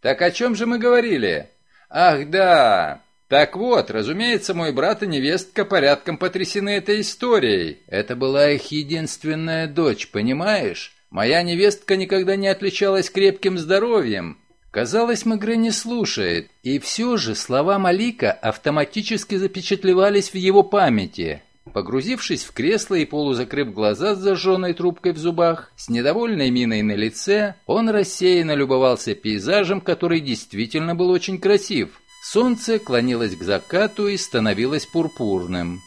Speaker 1: Так о чем же мы говорили? Ах, да. Так вот, разумеется, мой брат и невестка порядком потрясены этой историей. Это была их единственная дочь, понимаешь? Моя невестка никогда не отличалась крепким здоровьем. Казалось, Мегре не слушает, и все же слова Малика автоматически запечатлевались в его памяти. Погрузившись в кресло и полузакрыв глаза с зажженной трубкой в зубах, с недовольной миной на лице, он рассеянно любовался пейзажем, который действительно был очень красив. Солнце клонилось к закату и становилось пурпурным.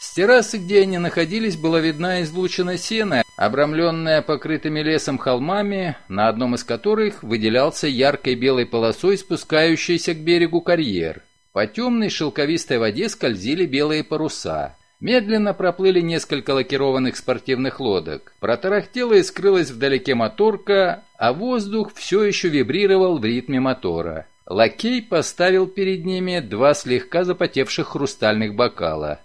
Speaker 1: С террасы, где они находились, была видна излучина сена, обрамленная покрытыми лесом холмами, на одном из которых выделялся яркой белой полосой спускающийся к берегу карьер. По темной шелковистой воде скользили белые паруса. Медленно проплыли несколько лакированных спортивных лодок. Протарахтела и скрылась вдалеке моторка, а воздух все еще вибрировал в ритме мотора. Лакей поставил перед ними два слегка запотевших хрустальных бокала.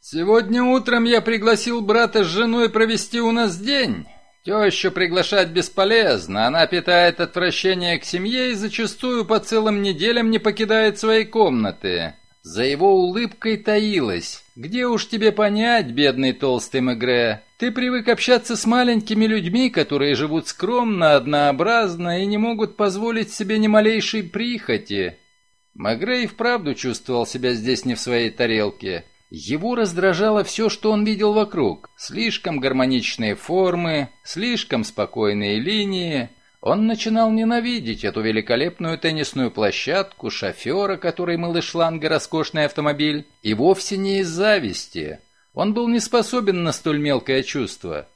Speaker 1: «Сегодня утром я пригласил брата с женой провести у нас день. Тещу приглашать бесполезно, она питает отвращение к семье и зачастую по целым неделям не покидает своей комнаты. За его улыбкой таилась. «Где уж тебе понять, бедный толстый Мегре? Ты привык общаться с маленькими людьми, которые живут скромно, однообразно и не могут позволить себе ни малейшей прихоти». Мегре и вправду чувствовал себя здесь не в своей тарелке. Его раздражало все, что он видел вокруг. Слишком гармоничные формы, слишком спокойные линии, он начинал ненавидеть эту великолепную теннисную площадку, шофера, который мыл из шланга роскошный автомобиль, и вовсе не из зависти. Он был не способен на столь мелкое чувство.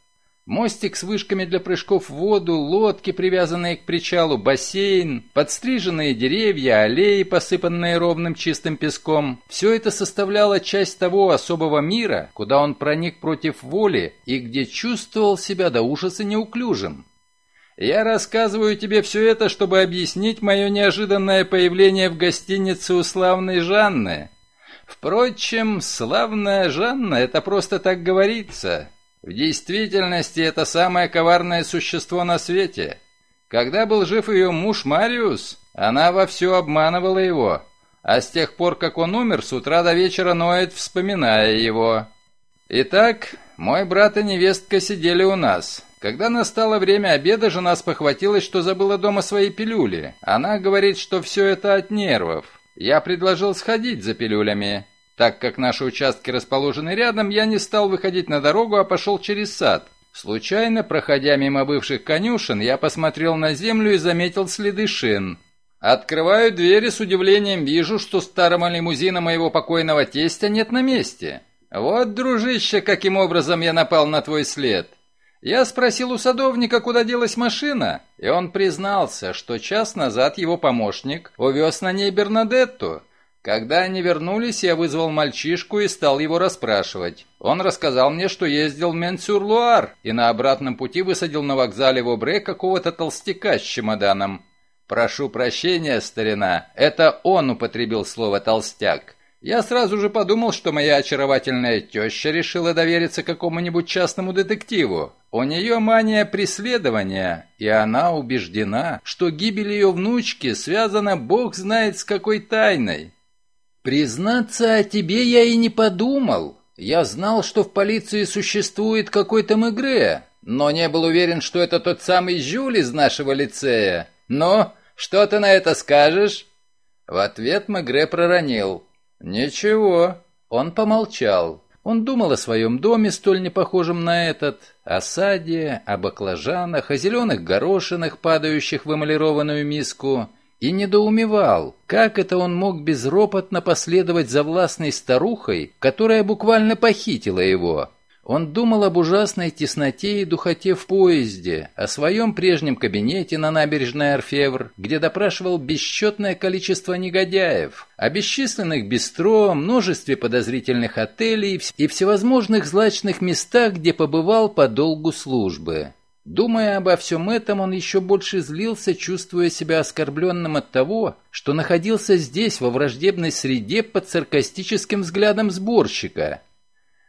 Speaker 1: Мостик с вышками для прыжков в воду, лодки, привязанные к причалу, бассейн, подстриженные деревья, аллеи, посыпанные ровным чистым песком – все это составляло часть того особого мира, куда он проник против воли и где чувствовал себя до ужаса неуклюжим. Я рассказываю тебе все это, чтобы объяснить мое неожиданное появление в гостинице у славной Жанны. Впрочем, славная Жанна — это просто так говорится. В действительности это самое коварное существо на свете. Когда был жив ее муж Мариус, она вовсю обманывала его, а с тех пор, как он умер, с утра до вечера ноет, вспоминая его. Итак, мой брат и невестка сидели у нас. Когда настало время обеда, жена спохватилась, что забыла дома свои пилюли. Она говорит, что все это от нервов. Я предложил сходить за пилюлями. Так как наши участки расположены рядом, я не стал выходить на дорогу, а пошел через сад. Случайно, проходя мимо бывших конюшен, я посмотрел на землю и заметил следы шин. Открываю двери с удивлением вижу, что старого лимузина моего покойного тестя нет на месте. Вот, дружище, каким образом я напал на твой след. Я спросил у садовника, куда делась машина, и он признался, что час назад его помощник увез на ней Бернадетту. Когда они вернулись, я вызвал мальчишку и стал его расспрашивать. Он рассказал мне, что ездил в Менсюр-Луар и на обратном пути высадил на вокзале в Обре какого-то толстяка с чемоданом. «Прошу прощения, старина, это он употребил слово «толстяк». Я сразу же подумал, что моя очаровательная теща решила довериться какому-нибудь частному детективу. У нее мания преследования, и она убеждена, что гибель ее внучки связана бог знает с какой тайной. «Признаться, о тебе я и не подумал. Я знал, что в полиции существует какой-то Мегре, но не был уверен, что это тот самый Жюль из нашего лицея. Но что ты на это скажешь?» В ответ Мегре проронил. «Ничего». Он помолчал. Он думал о своем доме, столь непохожем на этот, о саде, о баклажанах, о зеленых горошинах, падающих в эмалированную миску, и недоумевал, как это он мог безропотно последовать за властной старухой, которая буквально похитила его, он думал об ужасной тесноте и духоте в поезде, о своем прежнем кабинете на набережной Орфевр, где допрашивал бесчетное количество негодяев, о бесчисленных бистро, множестве подозрительных отелей и всевозможных злачных местах, где побывал по долгу службы. Думая обо всем этом, он еще больше злился, чувствуя себя оскорбленным от того, что находился здесь, во враждебной среде, под саркастическим взглядом сборщика –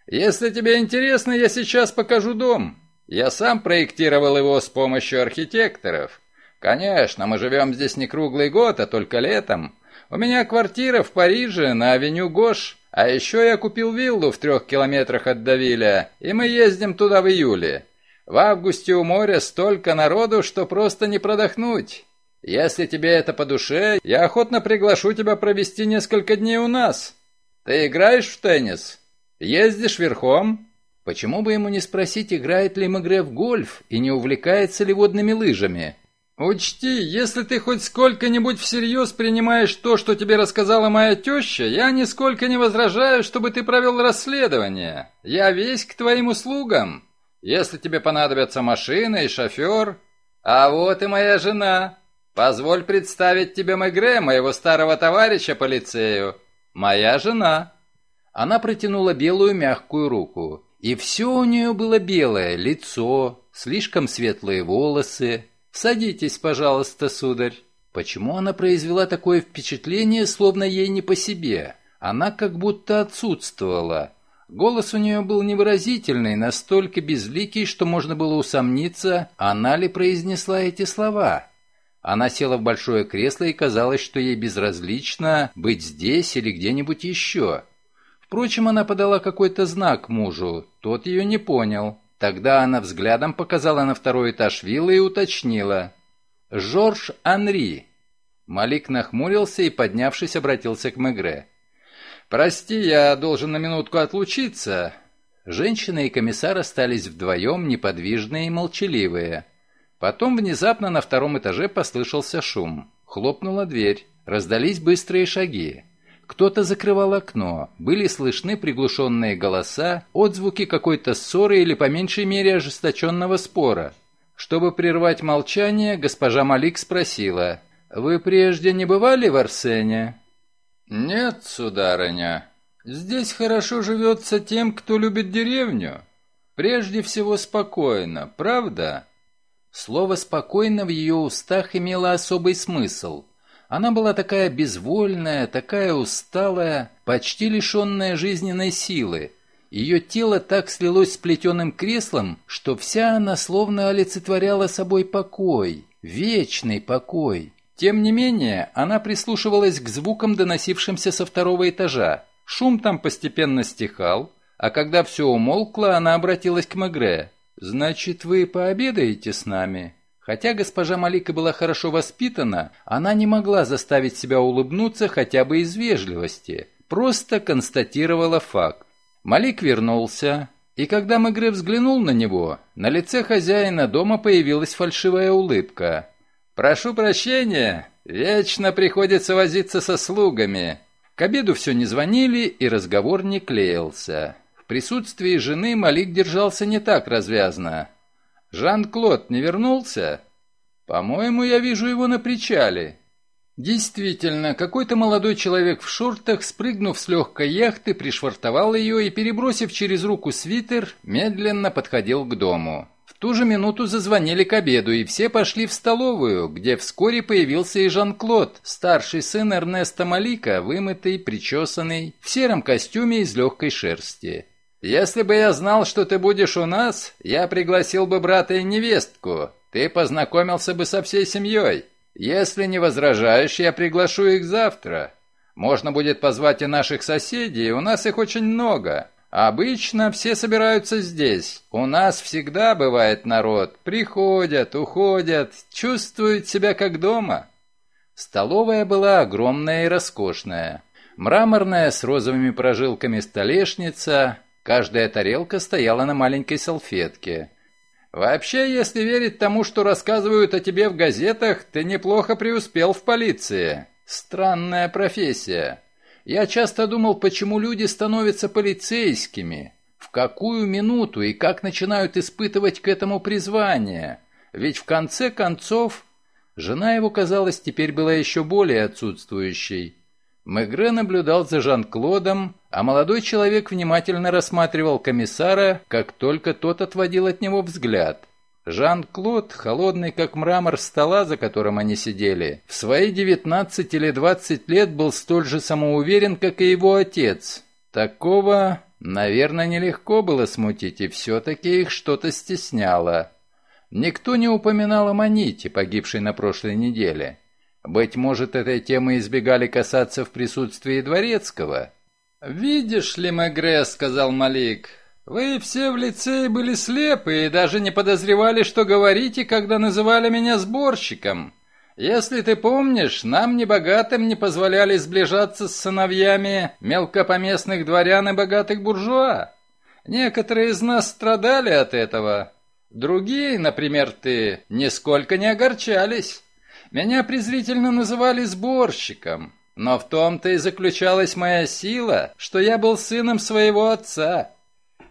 Speaker 1: если тебе интересно, я сейчас покажу дом. Я сам проектировал его с помощью архитекторов. Конечно, мы живем здесь не круглый год, а только летом. У меня квартира в Париже на авеню Гош, а еще я купил виллу в трех километрах от Давиля, и мы ездим туда в июле. В августе у моря столько народу, что просто не продохнуть. Если тебе это по душе, я охотно приглашу тебя провести несколько дней у нас. Ты играешь в теннис?» «Ездишь верхом?» Почему бы ему не спросить, играет ли Мегре в гольф и не увлекается ли водными лыжами? «Учти, если ты хоть сколько-нибудь всерьез принимаешь то, что тебе рассказала моя теща, я нисколько не возражаю, чтобы ты провел расследование. Я весь к твоим услугам. Если тебе понадобятся машина и шофер... А вот и моя жена. Позволь представить тебе Мегре, моего старого товарища полицею. Моя жена». Она протянула белую мягкую руку. И все у нее было белое, лицо, слишком светлые волосы. «Садитесь, пожалуйста, сударь». Почему она произвела такое впечатление, словно ей не по себе? Она как будто отсутствовала. Голос у нее был невыразительный, настолько безликий, что можно было усомниться, она ли произнесла эти слова. Она села в большое кресло и казалось, что ей безразлично быть здесь или где-нибудь еще. Впрочем, она подала какой-то знак мужу, тот ее не понял. Тогда она взглядом показала на второй этаж виллы и уточнила. «Жорж Анри». Малик нахмурился и, поднявшись, обратился к Мегре. «Прости, я должен на минутку отлучиться». Женщина и комиссар остались вдвоем, неподвижные и молчаливые. Потом внезапно на втором этаже послышался шум. Хлопнула дверь. Раздались быстрые шаги. Кто-то закрывал окно, были слышны приглушенные голоса, отзвуки какой-то ссоры или по меньшей мере ожесточенного спора. Чтобы прервать молчание, госпожа Малик спросила, «Вы прежде не бывали в Арсене?» «Нет, сударыня. Здесь хорошо живется тем, кто любит деревню. Прежде всего спокойно, правда?» Слово «спокойно» в ее устах имело особый смысл – она была такая безвольная, такая усталая, почти лишенная жизненной силы. Ее тело так слилось с плетеным креслом, что вся она словно олицетворяла собой покой, вечный покой. Тем не менее, она прислушивалась к звукам, доносившимся со второго этажа. Шум там постепенно стихал, а когда все умолкло, она обратилась к Мегре. «Значит, вы пообедаете с нами?» Хотя госпожа Малика была хорошо воспитана, она не могла заставить себя улыбнуться хотя бы из вежливости, просто констатировала факт. Малик вернулся, и когда Мегре взглянул на него, на лице хозяина дома появилась фальшивая улыбка. «Прошу прощения, вечно приходится возиться со слугами». К обеду все не звонили, и разговор не клеился. В присутствии жены Малик держался не так развязно, Жан-Клод не вернулся? По-моему, я вижу его на причале. Действительно, какой-то молодой человек в шортах, спрыгнув с легкой яхты, пришвартовал ее и, перебросив через руку свитер, медленно подходил к дому. В ту же минуту зазвонили к обеду, и все пошли в столовую, где вскоре появился и Жан-Клод, старший сын Эрнеста Малика, вымытый, причесанный, в сером костюме из легкой шерсти. Если бы я знал, что ты будешь у нас, я пригласил бы брата и невестку. Ты познакомился бы со всей семьей. Если не возражаешь, я приглашу их завтра. Можно будет позвать и наших соседей, у нас их очень много. Обычно все собираются здесь. У нас всегда бывает народ. Приходят, уходят, чувствуют себя как дома. Столовая была огромная и роскошная. Мраморная с розовыми прожилками столешница, Каждая тарелка стояла на маленькой салфетке. «Вообще, если верить тому, что рассказывают о тебе в газетах, ты неплохо преуспел в полиции. Странная профессия. Я часто думал, почему люди становятся полицейскими. В какую минуту и как начинают испытывать к этому призвание? Ведь в конце концов...» Жена его, казалось, теперь была еще более отсутствующей. Мегре наблюдал за Жан-Клодом, а молодой человек внимательно рассматривал комиссара, как только тот отводил от него взгляд. Жан-Клод, холодный как мрамор стола, за которым они сидели, в свои 19 или 20 лет был столь же самоуверен, как и его отец. Такого, наверное, нелегко было смутить, и все-таки их что-то стесняло. Никто не упоминал о Маните, погибшей на прошлой неделе. Быть может, этой темы избегали касаться в присутствии Дворецкого? «Видишь ли, Мегре», — сказал Малик, — «вы все в лицее были слепы и даже не подозревали, что говорите, когда называли меня сборщиком. Если ты помнишь, нам, небогатым, не позволяли сближаться с сыновьями мелкопоместных дворян и богатых буржуа. Некоторые из нас страдали от этого, другие, например, ты, нисколько не огорчались». Меня презрительно называли сборщиком, но в том-то и заключалась моя сила, что я был сыном своего отца.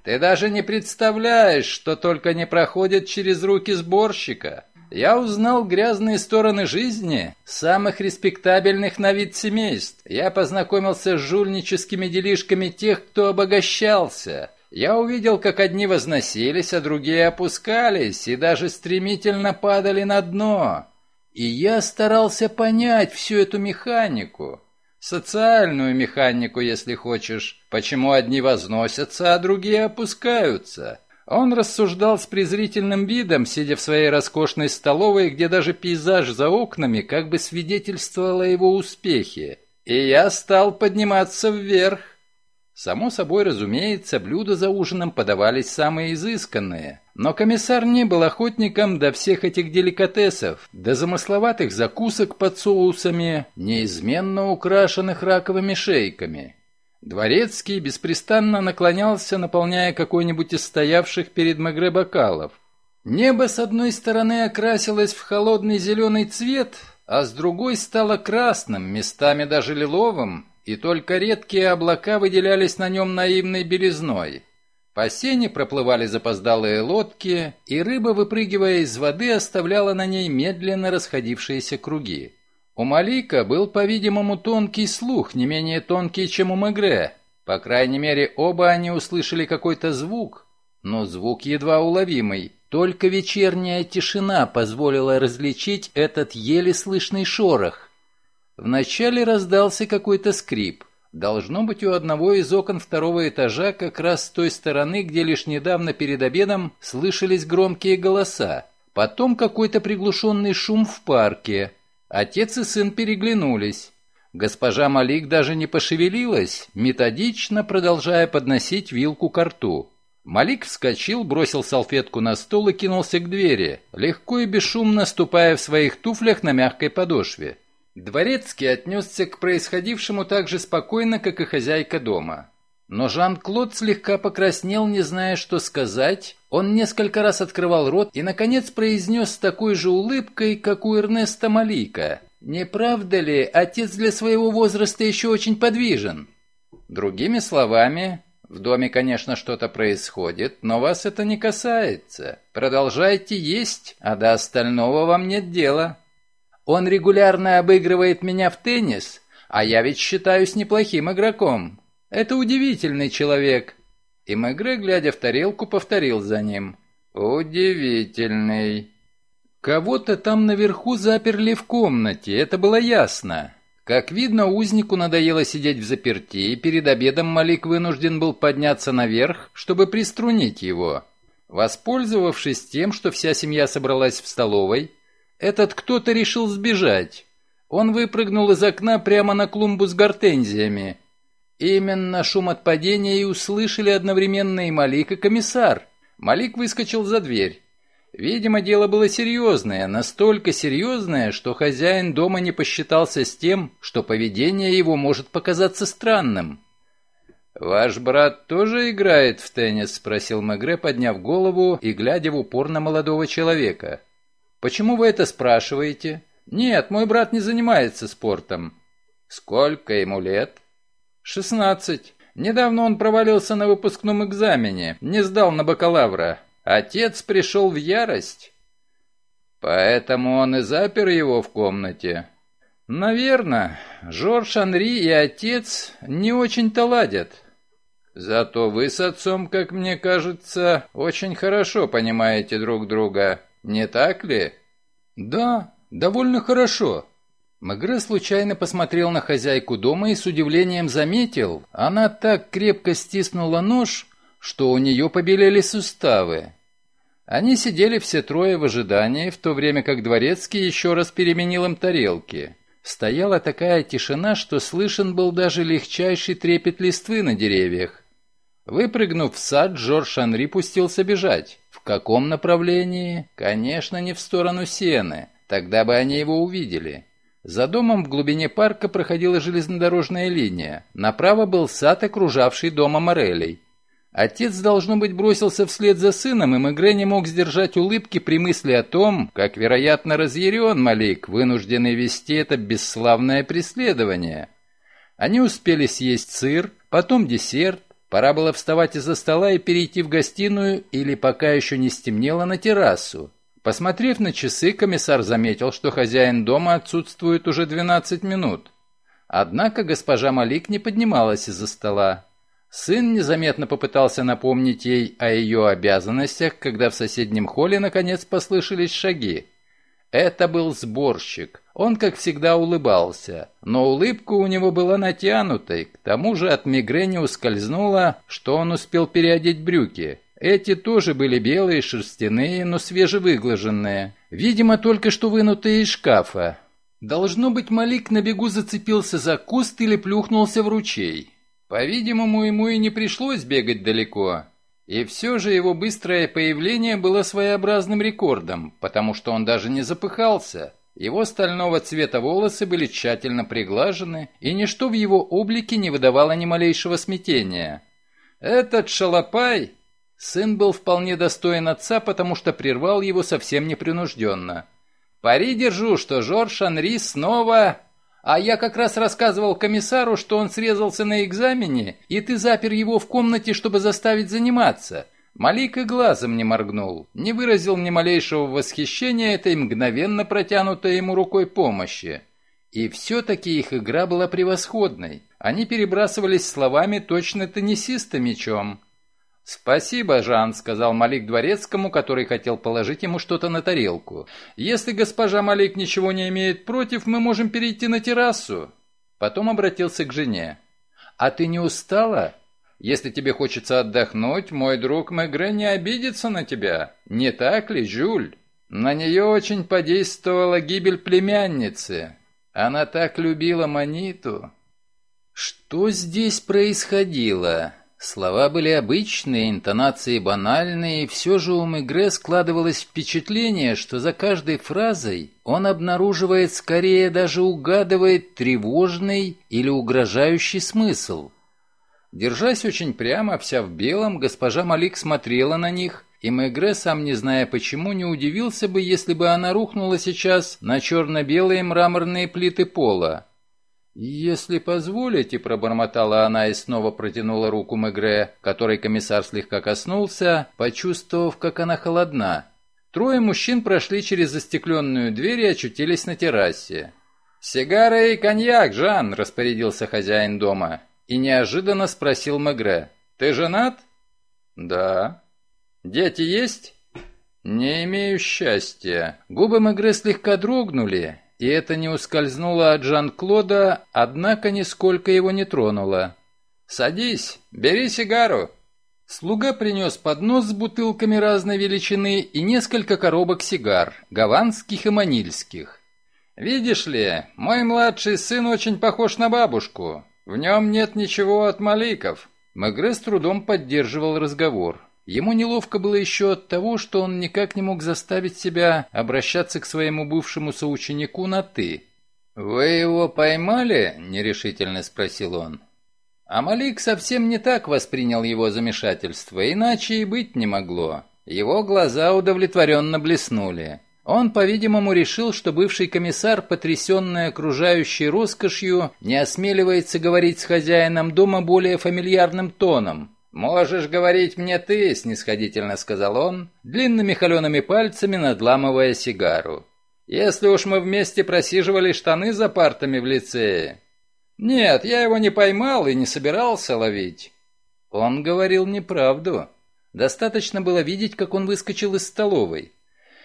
Speaker 1: Ты даже не представляешь, что только не проходит через руки сборщика. Я узнал грязные стороны жизни самых респектабельных на вид семейств. Я познакомился с жульническими делишками тех, кто обогащался. Я увидел, как одни возносились, а другие опускались и даже стремительно падали на дно. И я старался понять всю эту механику, социальную механику, если хочешь, почему одни возносятся, а другие опускаются. Он рассуждал с презрительным видом, сидя в своей роскошной столовой, где даже пейзаж за окнами как бы свидетельствовал о его успехе. И я стал подниматься вверх. Само собой, разумеется, блюда за ужином подавались самые изысканные – но комиссар не был охотником до всех этих деликатесов, до замысловатых закусок под соусами, неизменно украшенных раковыми шейками. Дворецкий беспрестанно наклонялся, наполняя какой-нибудь из стоявших перед Мегре бокалов. Небо с одной стороны окрасилось в холодный зеленый цвет, а с другой стало красным, местами даже лиловым, и только редкие облака выделялись на нем наивной белизной. По сене проплывали запоздалые лодки, и рыба, выпрыгивая из воды, оставляла на ней медленно расходившиеся круги. У Малика был, по-видимому, тонкий слух, не менее тонкий, чем у Мегре. По крайней мере, оба они услышали какой-то звук, но звук едва уловимый. Только вечерняя тишина позволила различить этот еле слышный шорох. Вначале раздался какой-то скрип – Должно быть, у одного из окон второго этажа, как раз с той стороны, где лишь недавно перед обедом слышались громкие голоса. Потом какой-то приглушенный шум в парке. Отец и сын переглянулись. Госпожа Малик даже не пошевелилась, методично продолжая подносить вилку к рту. Малик вскочил, бросил салфетку на стол и кинулся к двери, легко и бесшумно ступая в своих туфлях на мягкой подошве. Дворецкий отнесся к происходившему так же спокойно, как и хозяйка дома. Но Жан-Клод слегка покраснел, не зная, что сказать. Он несколько раз открывал рот и, наконец, произнес с такой же улыбкой, как у Эрнеста Малика. «Не правда ли, отец для своего возраста еще очень подвижен?» Другими словами, в доме, конечно, что-то происходит, но вас это не касается. Продолжайте есть, а до остального вам нет дела. Он регулярно обыгрывает меня в теннис, а я ведь считаюсь неплохим игроком. Это удивительный человек». И Мегре, глядя в тарелку, повторил за ним. «Удивительный». Кого-то там наверху заперли в комнате, это было ясно. Как видно, узнику надоело сидеть в заперти, и перед обедом Малик вынужден был подняться наверх, чтобы приструнить его. Воспользовавшись тем, что вся семья собралась в столовой, этот кто-то решил сбежать. Он выпрыгнул из окна прямо на клумбу с гортензиями. Именно шум от падения и услышали одновременно и Малик, и комиссар. Малик выскочил за дверь. Видимо, дело было серьезное, настолько серьезное, что хозяин дома не посчитался с тем, что поведение его может показаться странным. «Ваш брат тоже играет в теннис?» – спросил Мегре, подняв голову и глядя в упор на молодого человека. «Почему вы это спрашиваете?» «Нет, мой брат не занимается спортом». «Сколько ему лет?» «Шестнадцать. Недавно он провалился на выпускном экзамене, не сдал на бакалавра. Отец пришел в ярость». «Поэтому он и запер его в комнате». Наверное, Жорж Анри и отец не очень-то ладят». «Зато вы с отцом, как мне кажется, очень хорошо понимаете друг друга» не так ли?» «Да, довольно хорошо». Мегре случайно посмотрел на хозяйку дома и с удивлением заметил, она так крепко стиснула нож, что у нее побелели суставы. Они сидели все трое в ожидании, в то время как Дворецкий еще раз переменил им тарелки. Стояла такая тишина, что слышен был даже легчайший трепет листвы на деревьях. Выпрыгнув в сад, Жорж Анри пустился бежать. В каком направлении? Конечно, не в сторону Сены, тогда бы они его увидели. За домом в глубине парка проходила железнодорожная линия, направо был сад, окружавший дома Морелей. Отец, должно быть, бросился вслед за сыном, и Мегре не мог сдержать улыбки при мысли о том, как, вероятно, разъярен Малик, вынужденный вести это бесславное преследование. Они успели съесть сыр, потом десерт, Пора было вставать из-за стола и перейти в гостиную или, пока еще не стемнело, на террасу. Посмотрев на часы, комиссар заметил, что хозяин дома отсутствует уже 12 минут. Однако госпожа Малик не поднималась из-за стола. Сын незаметно попытался напомнить ей о ее обязанностях, когда в соседнем холле наконец послышались шаги. Это был сборщик. Он, как всегда, улыбался, но улыбка у него была натянутой, к тому же от мигрени ускользнула, что он успел переодеть брюки. Эти тоже были белые, шерстяные, но свежевыглаженные, видимо, только что вынутые из шкафа. Должно быть, Малик на бегу зацепился за куст или плюхнулся в ручей. По-видимому, ему и не пришлось бегать далеко. И все же его быстрое появление было своеобразным рекордом, потому что он даже не запыхался. Его стального цвета волосы были тщательно приглажены, и ничто в его облике не выдавало ни малейшего смятения. «Этот шалопай...» Сын был вполне достоин отца, потому что прервал его совсем непринужденно. «Пари держу, что Жорж Анри снова...» «А я как раз рассказывал комиссару, что он срезался на экзамене, и ты запер его в комнате, чтобы заставить заниматься. Малик и глазом не моргнул, не выразил ни малейшего восхищения этой мгновенно протянутой ему рукой помощи. И все-таки их игра была превосходной. Они перебрасывались словами точно теннисиста мечом. «Спасибо, Жан», — сказал Малик Дворецкому, который хотел положить ему что-то на тарелку. «Если госпожа Малик ничего не имеет против, мы можем перейти на террасу». Потом обратился к жене. «А ты не устала?» Если тебе хочется отдохнуть, мой друг Мегре не обидится на тебя. Не так ли, Жюль? На нее очень подействовала гибель племянницы. Она так любила Маниту. Что здесь происходило? Слова были обычные, интонации банальные, и все же у Мегре складывалось впечатление, что за каждой фразой он обнаруживает, скорее даже угадывает тревожный или угрожающий смысл. Держась очень прямо, вся в белом, госпожа Малик смотрела на них, и Мегре, сам не зная почему, не удивился бы, если бы она рухнула сейчас на черно-белые мраморные плиты пола. «Если позволите», — пробормотала она и снова протянула руку Мегре, которой комиссар слегка коснулся, почувствовав, как она холодна. Трое мужчин прошли через застекленную дверь и очутились на террасе. «Сигары и коньяк, Жан!» — распорядился хозяин дома и неожиданно спросил Мегре. «Ты женат?» «Да». «Дети есть?» «Не имею счастья». Губы Мегре слегка дрогнули, и это не ускользнуло от Жан-Клода, однако нисколько его не тронуло. «Садись, бери сигару». Слуга принес поднос с бутылками разной величины и несколько коробок сигар, гаванских и манильских. «Видишь ли, мой младший сын очень похож на бабушку. «В нем нет ничего от Маликов». Мегре с трудом поддерживал разговор. Ему неловко было еще от того, что он никак не мог заставить себя обращаться к своему бывшему соученику на «ты». «Вы его поймали?» – нерешительно спросил он. А Малик совсем не так воспринял его замешательство, иначе и быть не могло. Его глаза удовлетворенно блеснули. Он, по-видимому, решил, что бывший комиссар, потрясенный окружающей роскошью, не осмеливается говорить с хозяином дома более фамильярным тоном. «Можешь говорить мне ты», — снисходительно сказал он, длинными холеными пальцами надламывая сигару. «Если уж мы вместе просиживали штаны за партами в лицее». «Нет, я его не поймал и не собирался ловить». Он говорил неправду. Достаточно было видеть, как он выскочил из столовой.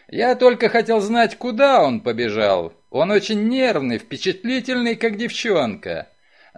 Speaker 1: Я только хотел знать, куда он побежал. Он очень нервный, впечатлительный, как девчонка.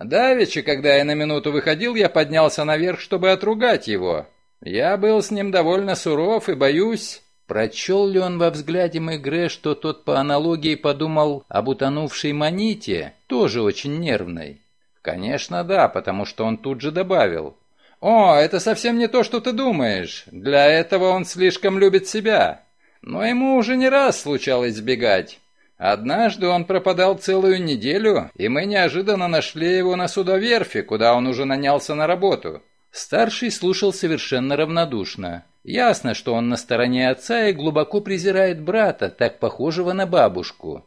Speaker 1: Давеча, когда я на минуту выходил, я поднялся наверх, чтобы отругать его. Я был с ним довольно суров и боюсь... Прочел ли он во взгляде Мегре, что тот по аналогии подумал об утонувшей Маните, тоже очень нервной? Конечно, да, потому что он тут же добавил. «О, это совсем не то, что ты думаешь. Для этого он слишком любит себя но ему уже не раз случалось сбегать. Однажды он пропадал целую неделю, и мы неожиданно нашли его на судоверфи, куда он уже нанялся на работу. Старший слушал совершенно равнодушно. Ясно, что он на стороне отца и глубоко презирает брата, так похожего на бабушку.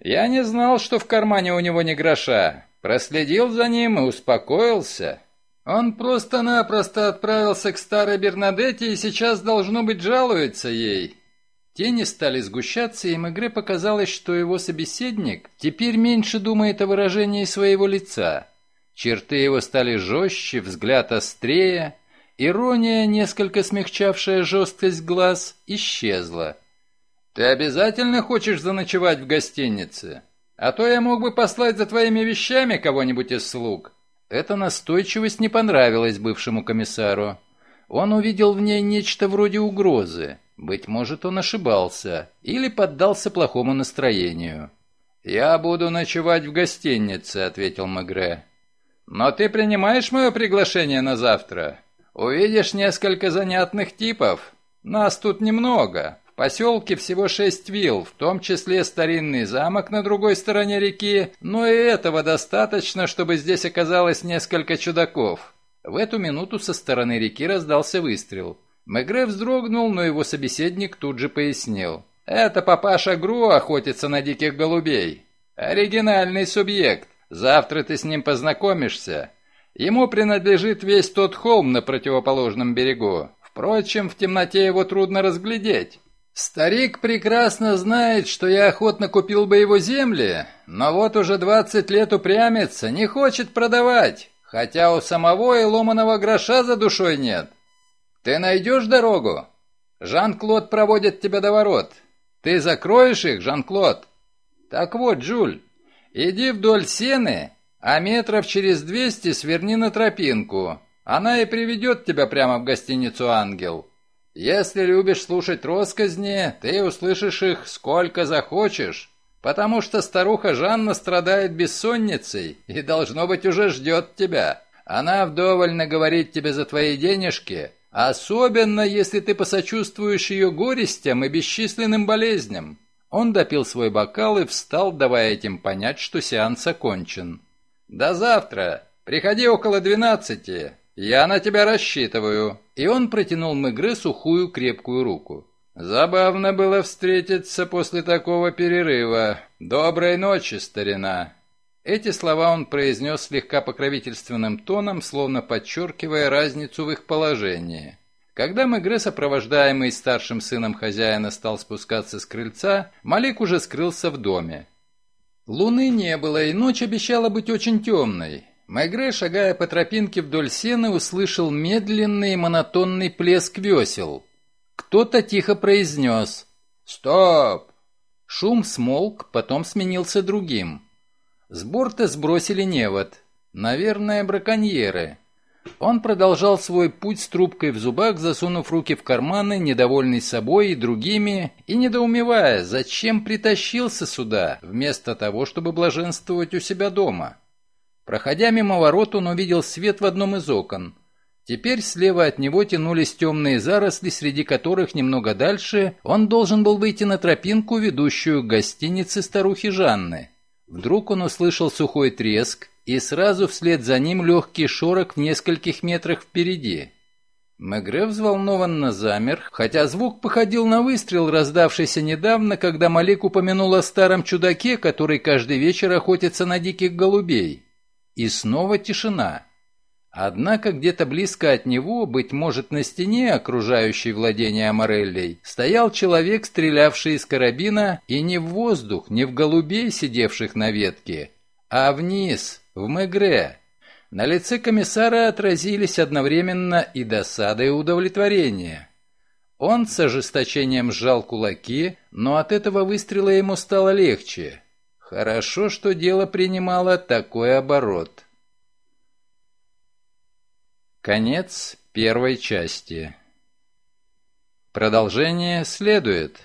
Speaker 1: Я не знал, что в кармане у него не гроша. Проследил за ним и успокоился. Он просто-напросто отправился к старой Бернадетте и сейчас, должно быть, жалуется ей. Тени стали сгущаться, и Мегре показалось, что его собеседник теперь меньше думает о выражении своего лица. Черты его стали жестче, взгляд острее, ирония, несколько смягчавшая жесткость глаз, исчезла. «Ты обязательно хочешь заночевать в гостинице? А то я мог бы послать за твоими вещами кого-нибудь из слуг». Эта настойчивость не понравилась бывшему комиссару. Он увидел в ней нечто вроде угрозы. Быть может, он ошибался или поддался плохому настроению. «Я буду ночевать в гостинице», — ответил Магре. «Но ты принимаешь мое приглашение на завтра? Увидишь несколько занятных типов? Нас тут немного. В поселке всего шесть вилл, в том числе старинный замок на другой стороне реки, но и этого достаточно, чтобы здесь оказалось несколько чудаков». В эту минуту со стороны реки раздался выстрел. Мегре вздрогнул, но его собеседник тут же пояснил. «Это папаша Гру охотится на диких голубей. Оригинальный субъект. Завтра ты с ним познакомишься. Ему принадлежит весь тот холм на противоположном берегу. Впрочем, в темноте его трудно разглядеть». Старик прекрасно знает, что я охотно купил бы его земли, но вот уже 20 лет упрямится, не хочет продавать, хотя у самого и ломаного гроша за душой нет. «Ты найдешь дорогу? Жан-Клод проводит тебя до ворот. Ты закроешь их, Жан-Клод?» «Так вот, Джуль, иди вдоль сены, а метров через двести сверни на тропинку. Она и приведет тебя прямо в гостиницу «Ангел». Если любишь слушать росказни, ты услышишь их сколько захочешь, потому что старуха Жанна страдает бессонницей и, должно быть, уже ждет тебя. Она вдоволь наговорит тебе за твои денежки, Особенно, если ты посочувствуешь ее горестям и бесчисленным болезням. Он допил свой бокал и встал, давая этим понять, что сеанс окончен. «До завтра. Приходи около двенадцати. Я на тебя рассчитываю». И он протянул Мегре сухую крепкую руку. «Забавно было встретиться после такого перерыва. Доброй ночи, старина». Эти слова он произнес слегка покровительственным тоном, словно подчеркивая разницу в их положении. Когда Мегре, сопровождаемый старшим сыном хозяина, стал спускаться с крыльца, Малик уже скрылся в доме. Луны не было, и ночь обещала быть очень темной. Мегре, шагая по тропинке вдоль сены, услышал медленный монотонный плеск весел. Кто-то тихо произнес «Стоп!». Шум смолк, потом сменился другим. С борта сбросили невод. Наверное, браконьеры. Он продолжал свой путь с трубкой в зубах, засунув руки в карманы, недовольный собой и другими, и недоумевая, зачем притащился сюда, вместо того, чтобы блаженствовать у себя дома. Проходя мимо ворот, он увидел свет в одном из окон. Теперь слева от него тянулись темные заросли, среди которых немного дальше он должен был выйти на тропинку, ведущую к гостинице старухи Жанны. Вдруг он услышал сухой треск, и сразу вслед за ним легкий шорок в нескольких метрах впереди. Мегре взволнованно замер, хотя звук походил на выстрел, раздавшийся недавно, когда Малик упомянул о старом чудаке, который каждый вечер охотится на диких голубей. И снова тишина. Однако где-то близко от него, быть может на стене, окружающей владения Амореллей, стоял человек, стрелявший из карабина, и не в воздух, не в голубей, сидевших на ветке, а вниз, в Мегре. На лице комиссара отразились одновременно и досада, и удовлетворение. Он с ожесточением сжал кулаки, но от этого выстрела ему стало легче. Хорошо, что дело принимало такой оборот. Конец первой части. Продолжение следует.